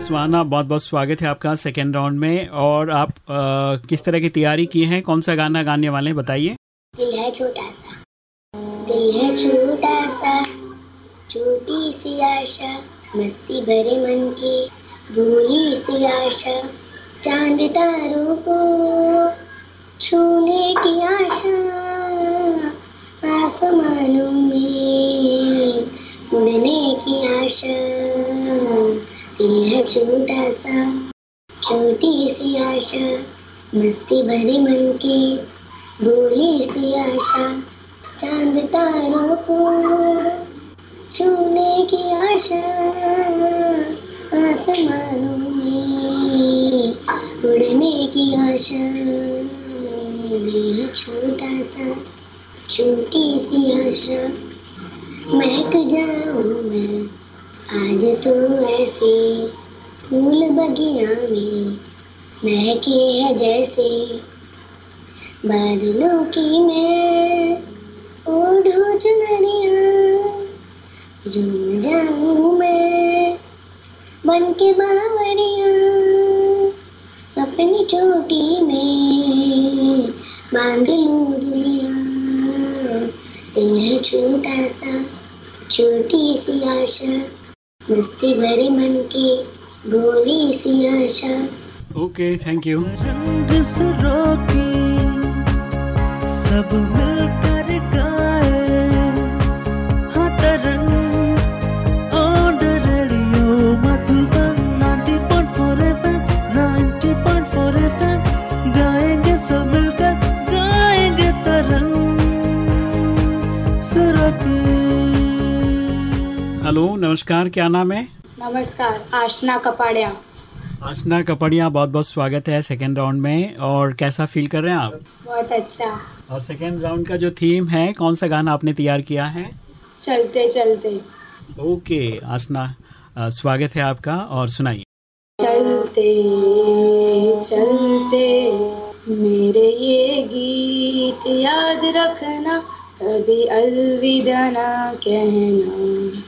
[SPEAKER 2] सुहाना बहुत बहुत स्वागत है आपका सेकेंड राउंड में। और आप आ, किस तरह की तैयारी की है? कौन सा गाना गाने वाले हैं? बताइए।
[SPEAKER 20] दिल है छोटा सा दिल है छोटा सा छोटी सी आशा मस्ती भरे मन की भोली सी आशा चाँद तारों को छूने की आशा आसमानों में। उड़ने की आशा। दिल है छोटा सा, छोटी सी आशा। मस्ती भरे मन की भोली सी आशा। चाँद तारों को छूने की आशा। आसमानों में उड़ने की आशा। दिल है छोटा सा, छोटी सी आशा। महक जाऊँ मैं, आज तो ऐसे फूल बगिया में महके है जैसे। बादलों की मैं ओढ़ू चुनरिया झूम जाऊँ मैं, बन के बावरिया। अपनी चोटी में बाँध लूँ दुनिया दिल छोटा सा छोटी सी आशा मस्ती भरे मन की भोली सी आशा।
[SPEAKER 2] ओके थैंक यू
[SPEAKER 1] रंग सुरों की सब मिलकर गाए। हाँ Tarang on radio Madhuban 90.4 FM 90.4 FM. गाएँगे सब मिलकर गाएँगे तरंग सुरों की।
[SPEAKER 2] हेलो नमस्कार क्या नाम है?
[SPEAKER 20] नमस्कार आशना कपाड़िया।
[SPEAKER 2] आसना कपाड़िया बहुत बहुत स्वागत है सेकेंड राउंड में और कैसा फील कर रहे हैं आप?
[SPEAKER 20] बहुत अच्छा।
[SPEAKER 2] और सेकेंड राउंड का जो थीम है कौन सा गाना आपने तैयार किया है?
[SPEAKER 20] चलते चलते।
[SPEAKER 2] ओके आसना स्वागत है आपका और सुनाइए।
[SPEAKER 20] चलते चलते मेरे ये गीत याद रखना कभी अलविदा ना कहना।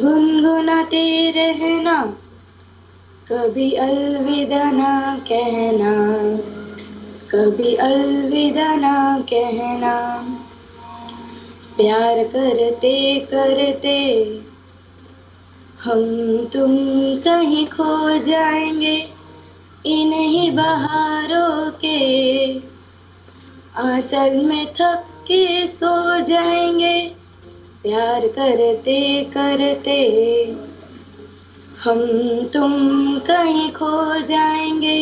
[SPEAKER 20] गुनगुनाते रहना, कभी अलविदा ना कहना, कभी अलविदा ना कहना। प्यार करते करते हम तुम कहीं खो जाएँगे इन ही बहारों के आंचल में थक के सो जाएँगे। प्यार करते करते हम तुम कहीं खो जाएँगे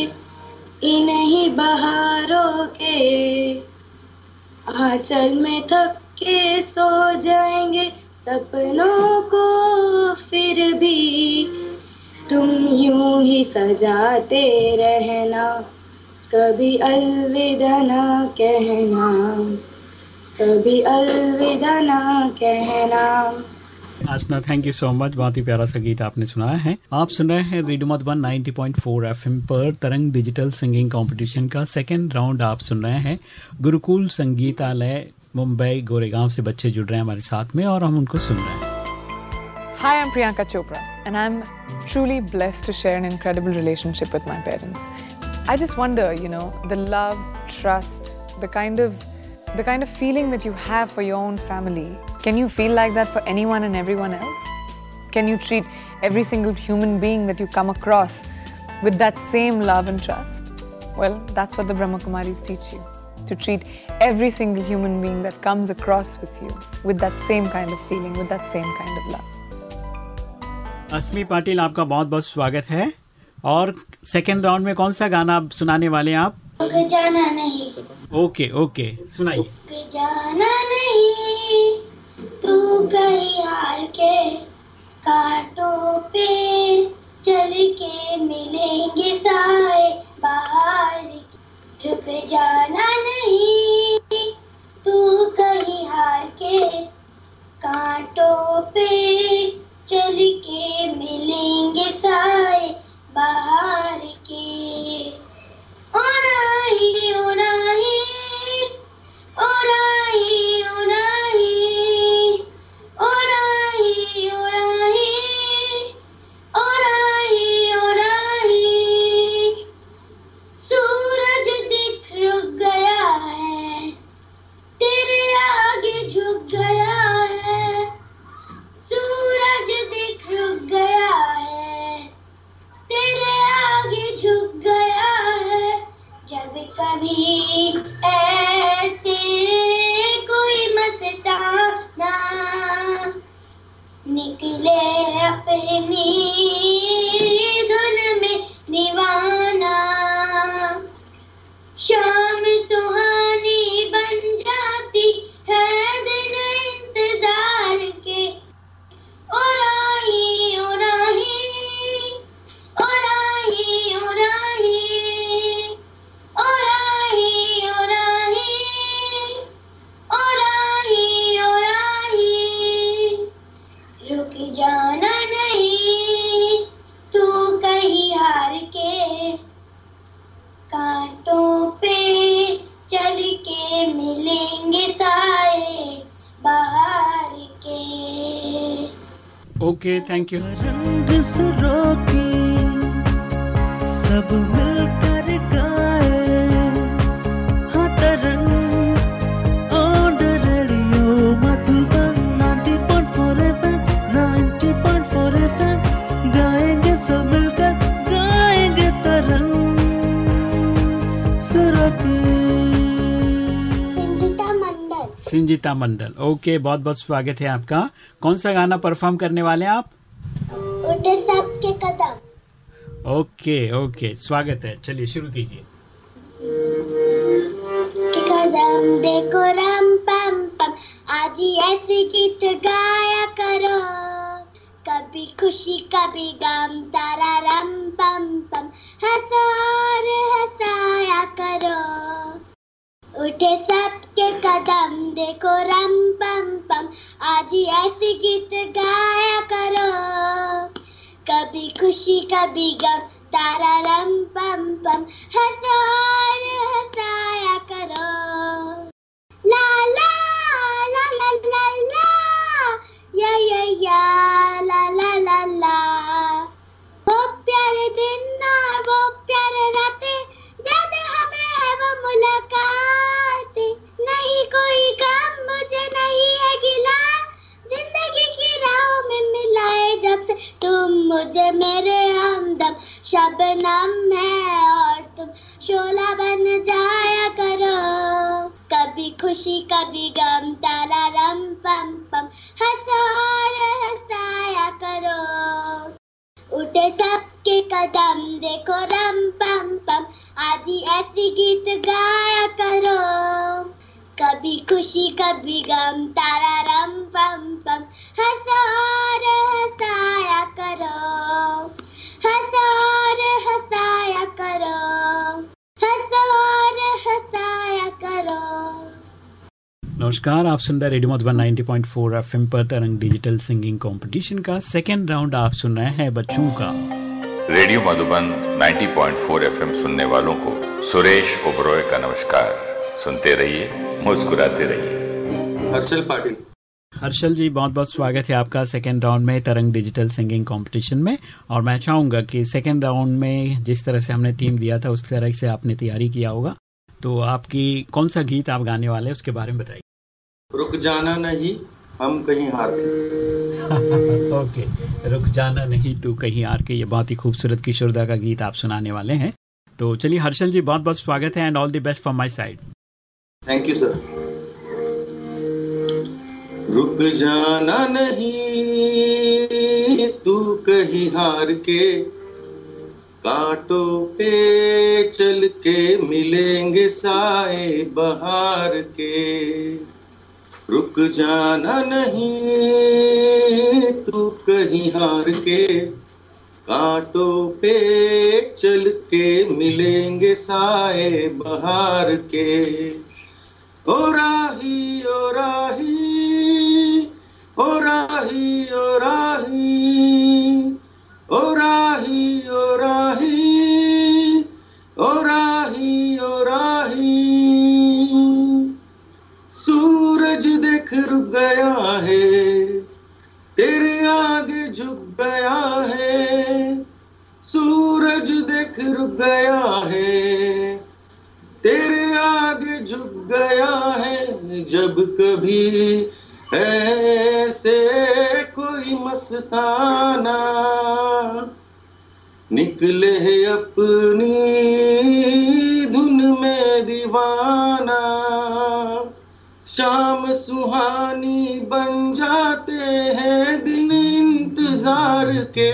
[SPEAKER 20] इन ही बहारों के। आंचल में थक के सो जाएँगे सपनों को फिर भी। तुम यूँ ही सजाते रहना, कभी अलविदा ना कहना। कभी अलविदा ना कहना।
[SPEAKER 2] Aasna thank you so much बहुत ही प्यारा सा गीत आपने सुनाया है। आप सुन रहे हैं रेडियो मधुबन 90.4 एफएम पर तरंग डिजिटल सिंगिंग कंपटीशन का सेकेंड राउंड आप सुन रहे हैं। गुरुकुल संगीतालय मुंबई गोरेगांव से बच्चे जुड़ रहे हैं हमारे साथ में और हम उनको सुन रहे हैं।
[SPEAKER 15] Hi, I'm Priyanka Chopra, and I'm truly blessed to share an incredible relationship with my parents. I just wonder, you know, the love, trust, the kind of the kind of feeling that you have for your own family. Can you feel like that for anyone and everyone else? Can you treat every single human being that you come across with that same love and trust? Well, that's what the Brahma Kumaris teach you. To treat every single human being that comes across with you with that same kind of feeling, with that same kind of love.
[SPEAKER 2] अस्मी पाटिल आपका बहुत बहुत स्वागत है और second round में कौन सा गाना आप सुनाने वाले हैं आप
[SPEAKER 8] रुक जाना नहीं।
[SPEAKER 2] ओके ओके सुनाइए।
[SPEAKER 8] जाना नहीं। तू कहीं हार के कांटों पे चल के मिलेंगे साए बाहर। रुक जाना नहीं। तू कहीं हार के मंडल।
[SPEAKER 2] ओके बहुत बहुत स्वागत है आपका। कौन सा गाना परफॉर्म करने वाले हैं आप?
[SPEAKER 8] उठे सबके कदम।
[SPEAKER 2] ओके ओके स्वागत है। चलिए शुरू कीजिए।
[SPEAKER 8] रम, पम पम। आज ऐसे गीत गाया करो। कभी खुशी, कभी गम, तारा रम, पम पम। हंसो और हंसाया करो। ला ला ला ला ला ला। या या या, ला ला ला ला। वो प्यारे दिन वो प्यारे रातें, याद हमें है वो मुलाकात। तुझे नहीं है गिला। ज़िंदगी की राह में मिलाए जब से तुम मुझे मेरे हमदम। शबनम है और तुम शोला बन जाया करो। कभी खुशी, कभी गम तारा रम, पम पम। हसार हसाया करो। उठे सबके कदम, देखो रम, पम पम। आज ही ऐसी गीत गाया करो। कभी खुशी कभी गम तारा रम पम पम। हंसो और हंसाया करो। हंसो और हंसाया करो। हंसो और हंसाया करो।
[SPEAKER 2] नमस्कार आप सुन रहे रेडियो मधुबन 90.4 एफएम पर तरंग डिजिटल सिंगिंग कंपटीशन का सेकेंड राउंड आप सुन रहे हैं बच्चों का।
[SPEAKER 13] रेडियो मधुबन 90.4 एफएम सुनने वालों को सुरेश ओबरॉय का नमस्कार। सुनते रहिए मुस्कुराते रहिए।
[SPEAKER 22] हर्षल पाटिल।
[SPEAKER 2] हर्षल जी बहुत बहुत स्वागत है आपका सेकेंड राउंड में तरंग डिजिटल सिंगिंग कंपटीशन में। और मैं चाहूँगा कि सेकेंड राउंड में जिस तरह से हमने थीम दिया था उस तरह से आपने तैयारी किया होगा। तो आपकी कौन सा गीत आप गाने वाले हैं उसके बारे में बताइए।
[SPEAKER 22] रुक जाना नहीं हम कहीं हार
[SPEAKER 2] ओके रुक जाना नहीं तू कहीं आर के ये बहुत ही खूबसूरत किशोरदा का गीत आप सुनाने वाले हैं। तो चलिए हर्षल जी बहुत बहुत स्वागत है and all the best from my side
[SPEAKER 22] thank you sir रुक जाना नहीं, तू कहीं हार के कांटों पे चल के मिलेंगे साए बहार के। रुक जाना नहीं, तू कहीं हार के कांटों पे चल के मिलेंगे साए बहार के। ओ राही ओ राही ओ राही ओ राही ओ राही ओ राही ओ राही ओ राही सूरज देख रुक गया है, तेरे आगे झुक गया है। सूरज देख रुक गया है तेरे आगे झुक गया है जब कभी ऐसे कोई मस्ताना। निकले है अपनी धुन में दीवाना। शाम सुहानी बन जाते हैं दिन इंतज़ार के।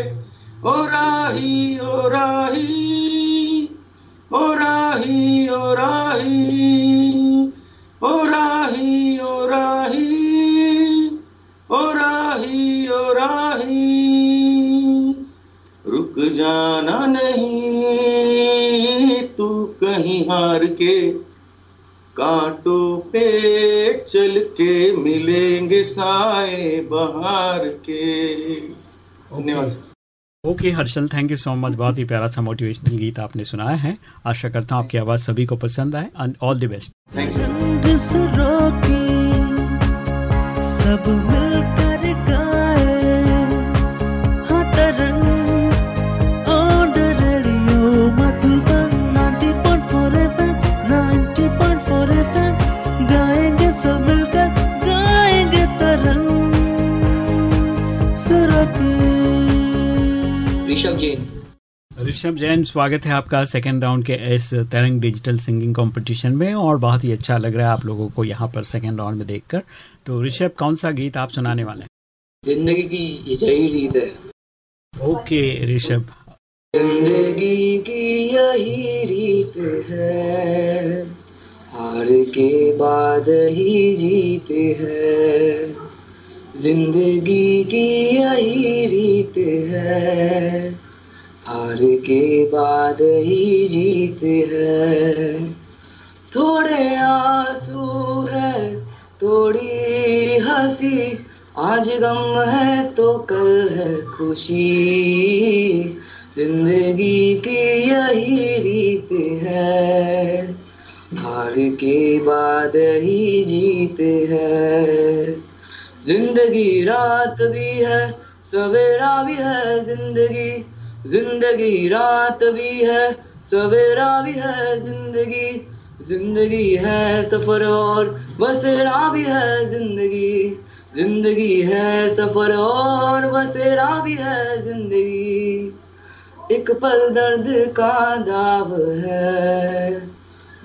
[SPEAKER 22] ओ राही ओ राही ओ राही ओ राही। जाना नहीं। तू कहीं हार के कांटों पे चल के मिलेंगे साए बहार के। धन्यवाद
[SPEAKER 2] okay Harshal thank you so much बहुत ही प्यारा सा मोटिवेशनल गीत आपने सुनाया है। आशा करता हूँ आपकी आवाज़ सभी को पसंद आए एंड ऑल द बेस्ट
[SPEAKER 1] रंग सुरों के सब मिलकर
[SPEAKER 22] ऋषभ जैन।
[SPEAKER 2] ऋषभ जैन स्वागत है आपका सेकेंड राउंड के इस तरंग डिजिटल सिंगिंग कंपटीशन में और बहुत ही अच्छा लग रहा है आप लोगों को यहाँ पर सेकेंड राउंड में देखकर। तो ऋषभ कौन सा गीत आप सुनाने वाले हैं?
[SPEAKER 22] ज़िंदगी की यही रीत है।
[SPEAKER 2] ओके ऋषभ।
[SPEAKER 22] ज़िंदगी की यही रीत है। हार के बाद ही जीत है। ज़िंदगी की यही रीत है। हार के बाद ही जीत है। थोड़े आँसू है, थोड़ी हँसी, आज गम है तो कल है खुशी। ज़िंदगी की यही रीत है। हार के बाद ही जीत है। ज़िंदगी रात भी है, सवेरा भी है ज़िंदगी। ज़िंदगी रात भी है, सवेरा भी है ज़िंदगी। ज़िंदगी है सफ़र और बसेरा भी है ज़िंदगी। ज़िंदगी है सफ़र और बसेरा भी है ज़िंदगी। एक पल दर्द का दाव है,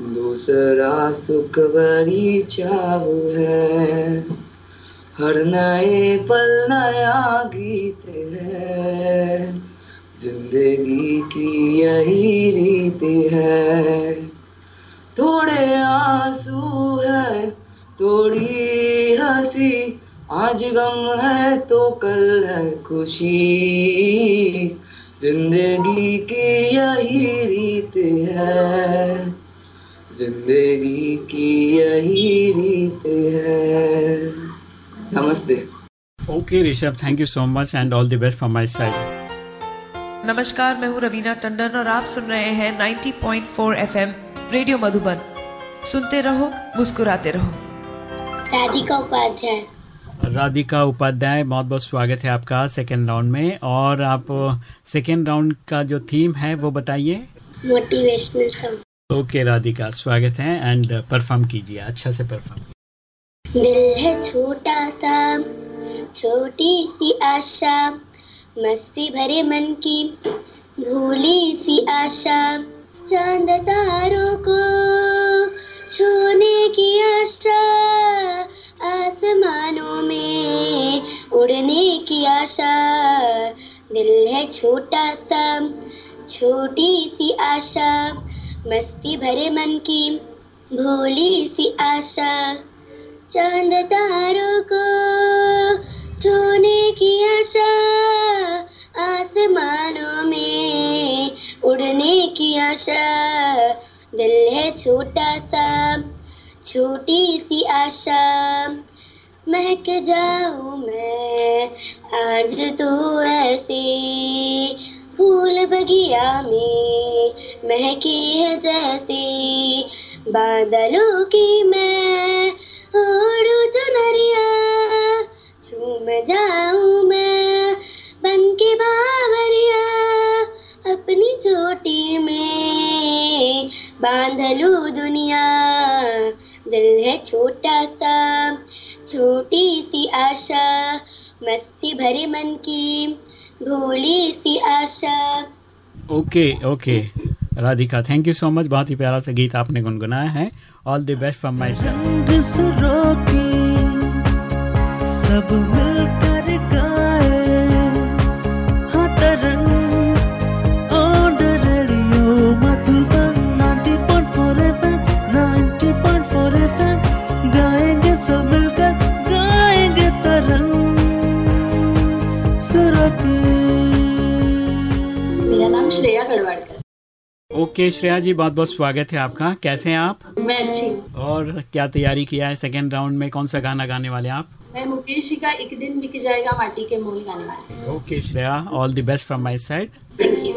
[SPEAKER 19] दूसरा सुख बड़ी चाहू है। हर नए पल नया गीत ज़िंदगी की यही रीत है। थोड़े आँसू है, थोड़ी हँसी, आज गम है तो कल है खुशी। ज़िंदगी की यही रीत है। ज़िंदगी की यही रीत है। नमस्ते।
[SPEAKER 2] Okay Rishabh thank you so much and all the best from my side
[SPEAKER 23] नमस्कार मैं हूँ रवीना टंडन और आप सुन रहे हैं 90.4 एफएम रेडियो मधुबन। सुनते रहो मुस्कुराते रहो।
[SPEAKER 8] राधिका उपाध्याय।
[SPEAKER 2] राधिका उपाध्याय बहुत बहुत स्वागत है आपका सेकेंड राउंड में। और आप सेकेंड राउंड का जो थीम है वो बताइए।
[SPEAKER 8] मोटिवेशनल सॉन्ग
[SPEAKER 2] ओके राधिका स्वागत है एंड परफॉर्म कीजिए अच्छा से परफॉर्म
[SPEAKER 8] दिल है छोटा सा छोटी सी आशा मस्ती भरे मन की, भूली सी आशा चाँद तारों को छूने की आशा, आसमानों में उड़ने की आशा। दिल है छोटा सा, छोटी सी आशा, मस्ती भरे मन की, भोली सी आशा। चाँद तारों को छूने की आशा आसमानों में, उड़ने की आशा दिल है छोटा सा, छोटी सी आशा। महक जाऊँ मैं, आज तो ऐसे फूल बगिया में, महकी है जैसे बादलों की मैं। झूम जाऊँ मैं बन के बावरिया अपनी चोटी में बाँध लू दुनिया। दिल है छोटा सा छोटी सी आशा मस्ती भरे मन की भोली सी आशा।
[SPEAKER 2] Okay okay. Radhika thank you so much बहुत ही प्यारा सा गीत आपने गुनगुनाया है। All the
[SPEAKER 1] best from myself सब मिलकर गाए। हाँ Tarang on the radio Madhuban 90.4 FM 90.4 FM. गाएँगे सब मिलकर गाएँगे तरंग। सुरों
[SPEAKER 5] मेरा नाम श्रेया गढ़वाड़कर
[SPEAKER 2] ओके श्रेया जी बहुत बहुत स्वागत है आपका। कैसे हैं आप?
[SPEAKER 5] मैं अच्छी
[SPEAKER 2] और क्या तैयारी किया है? सेकेंड राउंड में कौन सा गाना गाने वाले हैं आप?
[SPEAKER 5] मैं मुकेश जी का एक दिन बिक जाएगा माटी के मोल गाने वाली।
[SPEAKER 2] Okay Shreya all the best from my side
[SPEAKER 5] thank you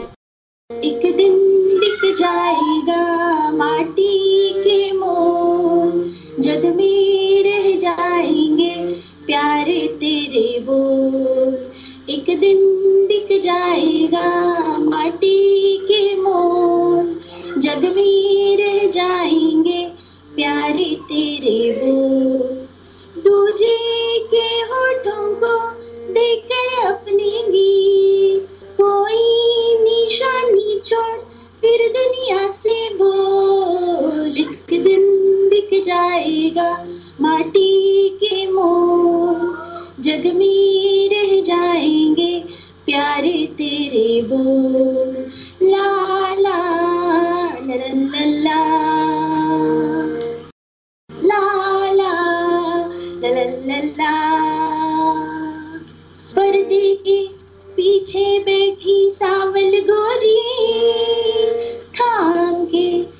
[SPEAKER 5] एक दिन बिक जाएगा माटी के मोल। जग में रह जाएँगे प्यारे तेरे बोल। एक दिन बिक जाएगा माटी के मोल। जग में रह जाएँगे प्यारे तेरे बोल। तुझे के होठों को देख कर अपनेगी कोई निशानी छोड़ फिर दुनिया से बोल एक दिन बिक जाएगा माटी के मोह जग में रह जाएँगे प्यारे तेरे बोल। ला ला ला ला ला, ला, ला पर्दे के पीछे बैठी सावल गोरी थाम के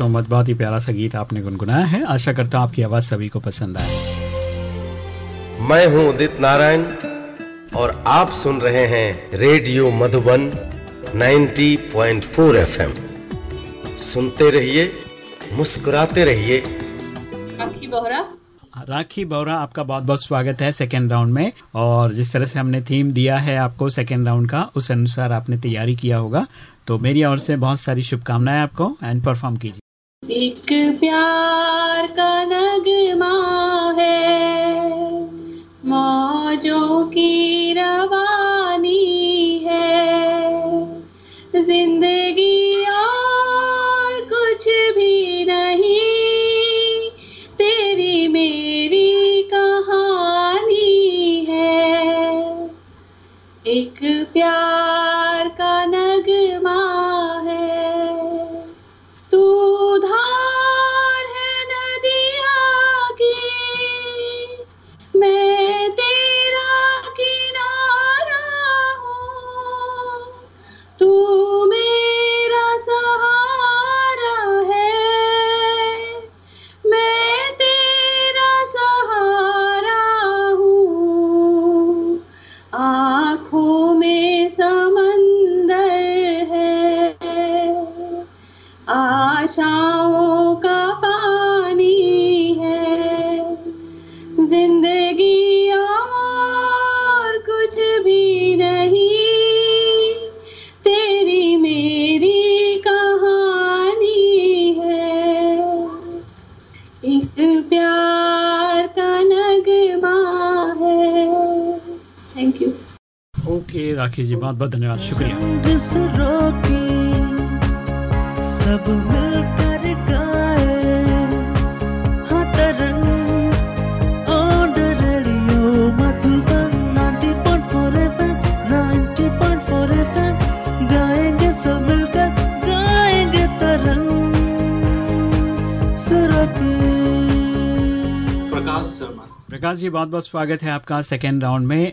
[SPEAKER 5] सो
[SPEAKER 2] मच। बहुत ही प्यारा सा गीत आपने गुनगुनाया है। आशा करता हूँ आपकी आवाज़ सभी को पसंद आए।
[SPEAKER 9] मैं हूँ उदित नारायण और आप सुन रहे हैं रेडियो मधुबन 90.4 एफएम। सुनते रहिए मुस्कुराते रहिए।
[SPEAKER 5] राखी बोहरा।
[SPEAKER 2] राखी बौरा आपका बहुत बहुत स्वागत है सेकेंड राउंड में। और जिस तरह से हमने थीम दिया है आपको सेकेंड राउंड का उस अनुसार आपने तैयारी किया होगा। तो मेरी ओर से बहुत सारी शुभकामनाएँ आपको एंड परफॉर्म कीजिए।
[SPEAKER 5] एक प्यार का नगमा है। मौजों की
[SPEAKER 2] राखी जी बहुत बहुत धन्यवाद शुक्रिया।
[SPEAKER 1] सब मिलकर गाए। हाँ Tarang on radio Madhuban 90.4 FM 90.4 FM गाएँगे सब मिलकर गाएँगे तरंग सुरों
[SPEAKER 22] प्रकाश शर्मा।
[SPEAKER 2] प्रकाश जी बहुत बहुत स्वागत है आपका सेकेंड राउंड में।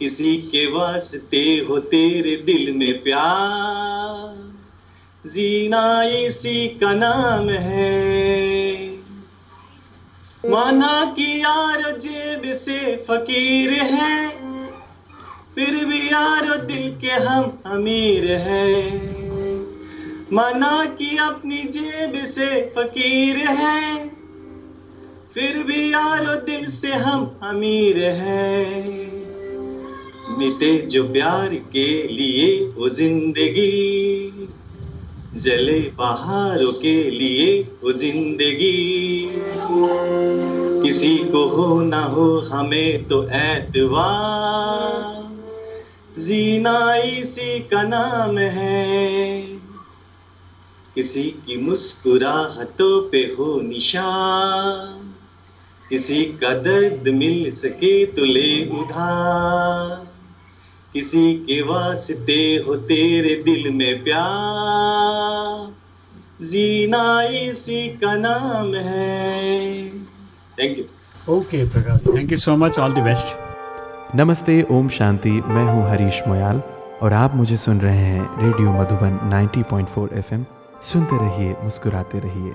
[SPEAKER 22] किसी के वास्ते हो तेरे दिल में प्यार। जीना इसी का नाम है। माना कि यार जेब से फकीर है, फिर भी यार दिल के हम अमीर हैं। माना कि अपनी जेब से फकीर है, फिर भी यारो दिल से हम अमीर हैं। मिटे जो प्यार के लिए वो ज़िंदगी। जले पहाड़ों के लिए वो ज़िंदगी। किसी को हो ना हो हमें तो ऐतवार। जीना इसी का नाम है। किसी की मुस्कुराहटों पे हो निशान। किसी का दर्द मिल सके तो ले उधार। किसी के वास्ते हो तेरे दिल में प्यार। जीना इसी का नाम है। Thank you
[SPEAKER 2] okay Prakash thank you so much all the best
[SPEAKER 12] नमस्ते ओम शांति। मैं हूँ हरीश मोयाल और आप मुझे सुन रहे हैं रेडियो मधुबन 90.4 एफएम। सुनते रहिए मुस्कुराते रहिए।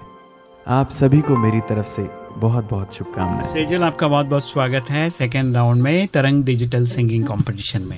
[SPEAKER 12] आप सभी को मेरी तरफ़ से बहुत बहुत शुभकामनाएँ।
[SPEAKER 2] सेजल आपका बहुत बहुत स्वागत है सेकेंड राउंड में तरंग डिजिटल सिंगिंग कंपटीशन में।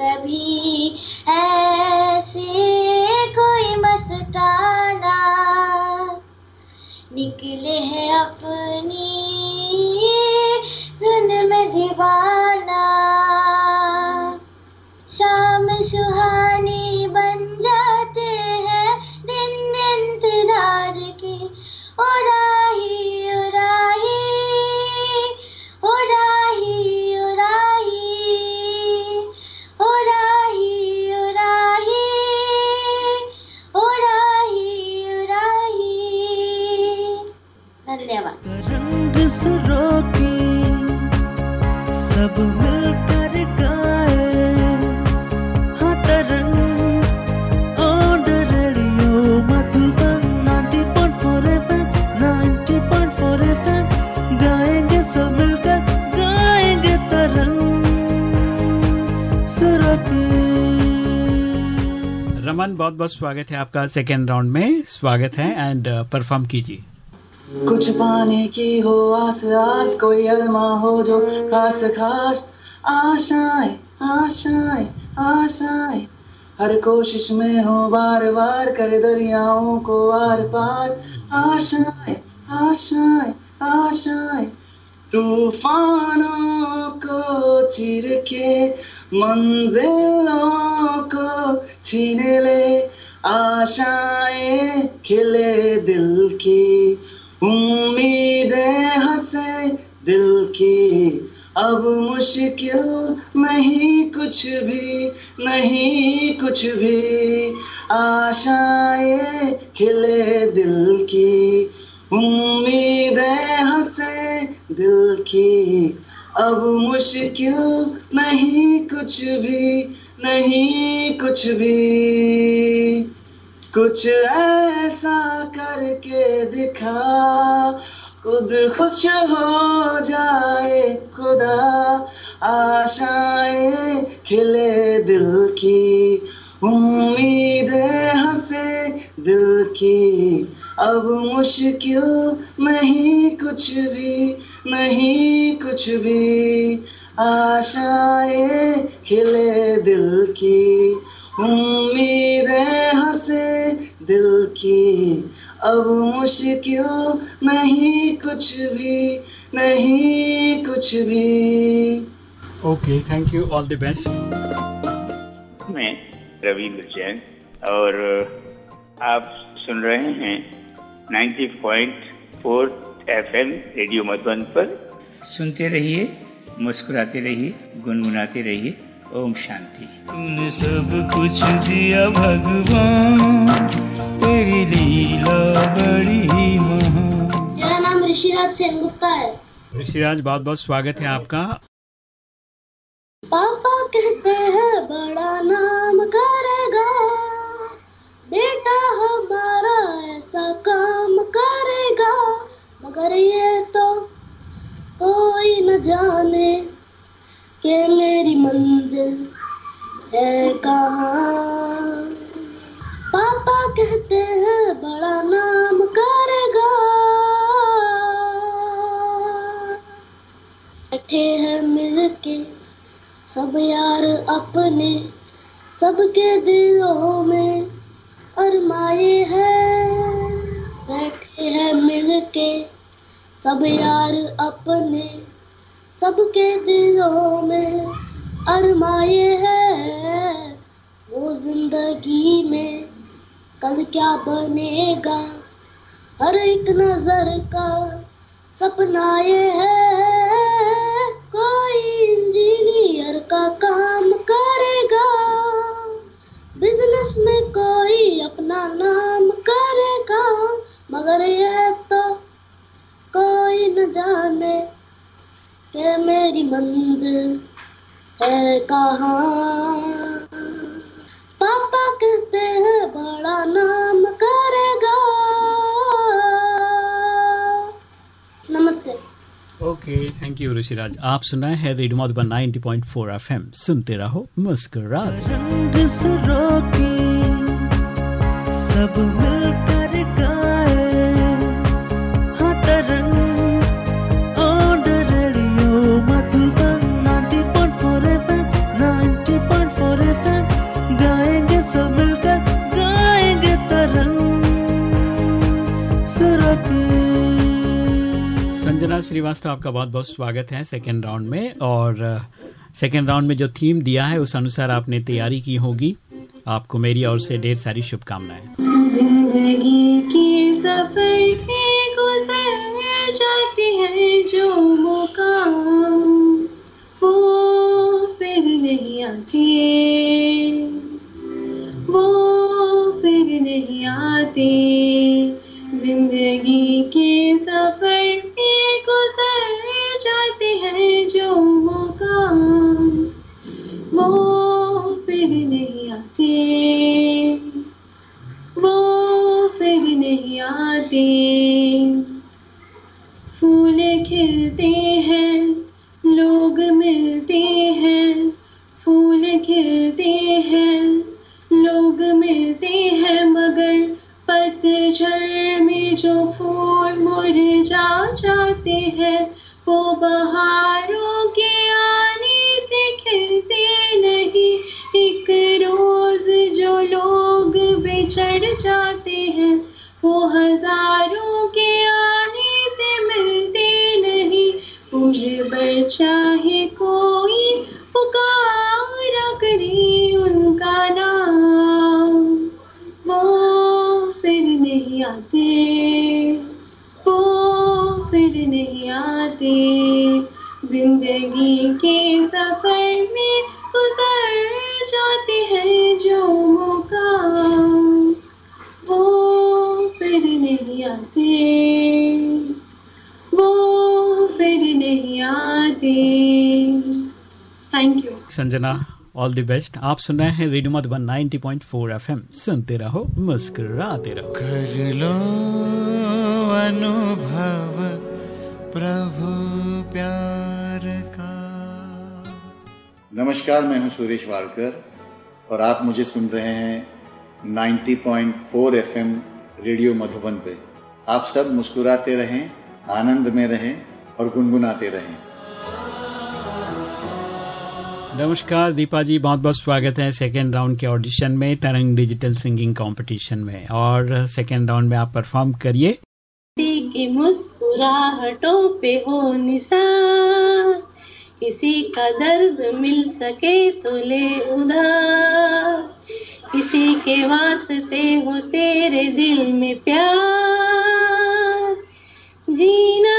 [SPEAKER 8] कभी ऐसे कोई मस्ताना। निकले हैं अपनी धुन में दीवाना। शाम सुहानी बन जाते हैं दिन इंतज़ार के ओ
[SPEAKER 1] की सब मिलकर गाए। हाँ Tarang on radio Madhuban 90.4 FM 90.4 FM. गाएँगे सब मिलकर गाएँगे तरंग सुरों की।
[SPEAKER 2] रमन बहुत बहुत स्वागत है आपका सेकेंड राउंड में। स्वागत है एंड परफॉर्म कीजिए।
[SPEAKER 24] कुछ पाने की हो, आस आस, कोई अरमा हो जो खास खास। आशाएँ आशाएँ आशाएँ। हर कोशिश में हो बार बार कर दरियाओं को आर पार। आशाएँ आशाएँ आशाएँ। तूफानों को चीर के, मंजिलों को छीन ले। आशाएँ खिले दिल की उम्मीदें हंसे दिल की। अब मुश्किल नहीं कुछ भी, नहीं कुछ भी। आशाएँ खिले दिल की। उम्मीदें हंसे दिल की। अब मुश्किल नहीं कुछ भी, नहीं कुछ भी। कुछ ऐसा करके दिखा। खुद खुश हो जाए खुदा, आशाएँ खिले दिल की, उम्मीदें हंसे दिल की। अब मुश्किल नहीं कुछ भी, नहीं कुछ भी। आशाएँ खिले दिल की, उम्मीदें हंसे दिल की। अब मुश्किल नहीं कुछ भी नहीं कुछ भी।
[SPEAKER 2] Okay thank you all the best
[SPEAKER 25] मैं रविंद्र जैन और आप सुन रहे हैं 90.4 एफएम रेडियो मधुबन पर।
[SPEAKER 26] सुनते रहिए मुस्कुराते रहिए गुनगुनाते रहिए। ओम शांति।
[SPEAKER 27] तूने सब कुछ दिया भगवान तेरी लीला बड़ी ही
[SPEAKER 8] मेरा नाम ऋषिराज सेनगुप्ता है।
[SPEAKER 2] ऋषिराज बहुत बहुत स्वागत है आपका।
[SPEAKER 8] पापा कहते हैं बड़ा नाम करेगा। बेटा हमारा ऐसा काम करेगा। मगर ये तो कोई न जाने के मंजिल है कहाँ? पापा कहते हैं बड़ा नाम करेगा। बैठे हैं मिलके सब यार अपने, सबके दिलों में अरमाए हैं। बैठे हैं मिलके सब यार अपने, सबके दिलों में अरमाए हैं वो ज़िंदगी में कल क्या बनेगा? हर एक नज़र का सपना ये है, कोई इंजीनियर का काम करेगा। बिज़नेस में कोई अपना नाम करेगा, मगर ये तो कोई न जाने के मेरी मंजिल है कहाँ पापा कहते हैं बड़ा नाम करेगा। नमस्ते।
[SPEAKER 2] Okay thank you Rishiraj. आप सुनाए हैं रेडियो मधुबन 90.4 एफएम। सुनते रहो मुस्कुराते
[SPEAKER 1] रंग सब मिलकर सब मिलकर गाएँगे तरंग सुरों
[SPEAKER 2] संजना श्रीवास्तव आपका बहुत बहुत स्वागत है सेकेंड राउंड में। और सेकेंड राउंड में जो थीम दिया है उस अनुसार आपने तैयारी की होगी। आपको मेरी ओर से ढेर सारी शुभकामनाएँ।
[SPEAKER 5] ज़िंदगी की सफ़र गुजर जाती है जो मुकाम वो फिर नहीं आती। वो फिर नहीं आती। ज़िंदगी के सफ़र पे गुजर जाते हैं जो मुकाम। वो फिर नहीं आते। वो फिर नहीं आते। फूल खिलते हैं
[SPEAKER 2] संजना ऑल द बेस्ट आप सुन रहे हैं रेडियो मधुबन 90.4 एफएम। सुनते रहो मुस्कुराते रहो।
[SPEAKER 28] कर लो अनुभव प्रभु प्यार का।
[SPEAKER 29] नमस्कार मैं हूँ सुरेश वाडकर और आप मुझे सुन रहे हैं 90.4 एफएम रेडियो मधुबन पे। आप सब मुस्कुराते रहें आनंद में रहें और गुनगुनाते रहें।
[SPEAKER 2] नमस्कार दीपा जी बहुत बहुत स्वागत है सेकेंड राउंड के ऑडिशन में, तरंग डिजिटल सिंगिंग कंपटीशन में। और सेकेंड राउंड में आप परफॉर्म करिए।
[SPEAKER 5] की मुस्कुराहटों पे हो निशान, किसी का दर्द मिल सके तो ले उधार, किसी के वास्ते हो तेरे दिल में प्यार, जीना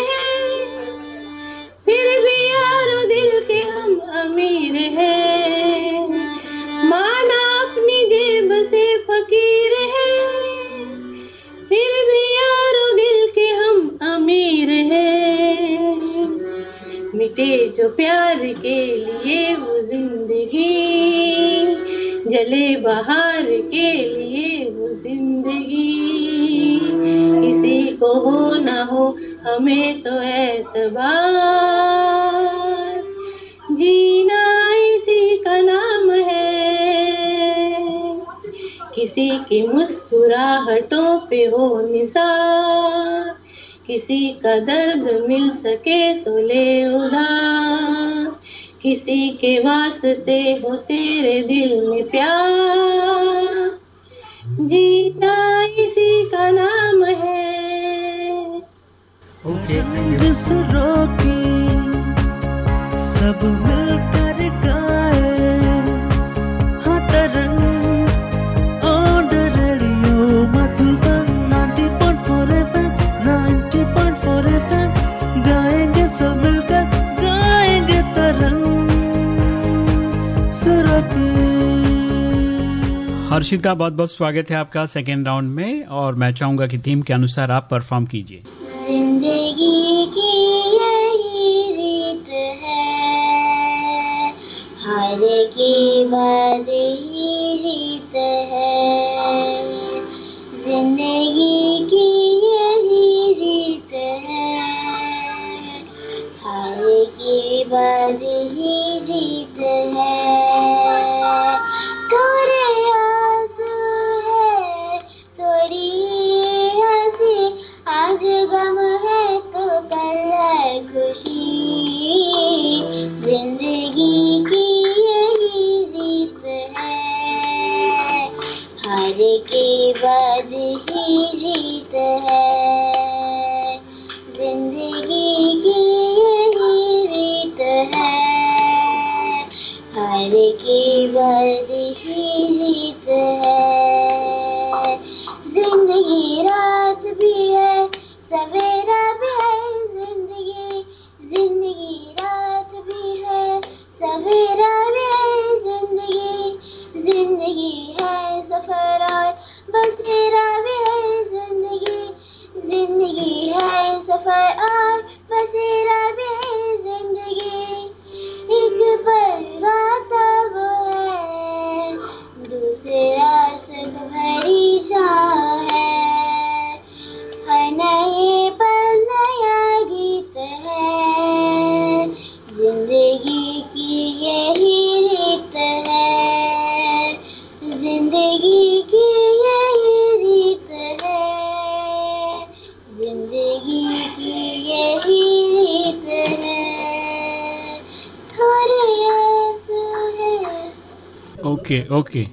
[SPEAKER 5] जो प्यार के लिए वो ज़िंदगी, जले बहार के लिए वो ज़िंदगी। किसी को हो ना हो, हमें तो एतबार जीना इसी का नाम है। किसी की मुस्कुराहटों पे हो निसार। किसी का दर्द मिल सके तो ले उधार। किसी के वास्ते हो तेरे दिल में प्यार। जीना इसी का नाम है।
[SPEAKER 1] सुरों सब मिलकर सब मिलकर गाएँगे तरंग सुरों की
[SPEAKER 2] हर्षिता बहुत बहुत स्वागत है आपका सेकेंड राउंड में और मैं चाहूँगा कि थीम के अनुसार आप परफॉर्म कीजिए।
[SPEAKER 8] ज़िंदगी की यही रीत है। हर की बात ही रीत है। ज़िंदगी की ही जीत है। थोड़े आँसू है थोड़ी हँसी। आज गम है तो कल है खुशी। ज़िंदगी की यही रीत है। हार के बाद ही जीत है। हार के ही जीत है। ज़िंदगी रात भी है सवेरा
[SPEAKER 2] ओके।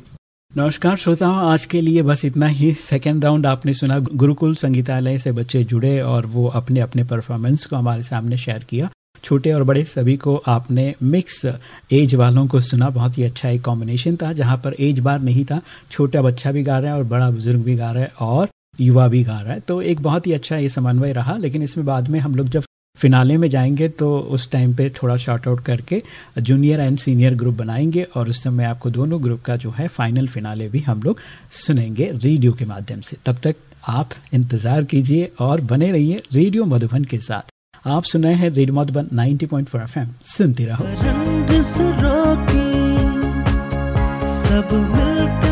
[SPEAKER 2] नमस्कार श्रोताओं, आज के लिए बस इतना ही। सेकेंड राउंड आपने सुना, गुरुकुल संगीतालय से बच्चे जुड़े और वो अपने अपने परफॉर्मेंस को हमारे सामने शेयर किया। छोटे और बड़े सभी को आपने मिक्स एज वालों को सुना। बहुत ही अच्छा एक कॉम्बिनेशन था, जहाँ पर एज बार नहीं था। छोटा बच्चा भी गा रहा है और बड़ा बुज़ुर्ग भी गा रहा है और युवा भी गा रहा है। तो एक बहुत ही अच्छा ये समन्वय रहा, लेकिन इसमें बाद में हम लोग जब फिनाले में जाएँगे तो उस टाइम पे थोड़ा शॉर्ट आउट करके जूनियर एंड सीनियर ग्रुप बनाएँगे और उस समय आपको दोनों ग्रुप का जो है फाइनल फिनाले भी हम लोग सुनेंगे रेडियो के माध्यम से। तब तक आप इंतज़ार कीजिए और बने रहिए रेडियो मधुबन के साथ। आप सुनाए हैं रेडियो मधुबन 90.4 एफएम सुनते रहो।
[SPEAKER 1] रंग सब मिलकर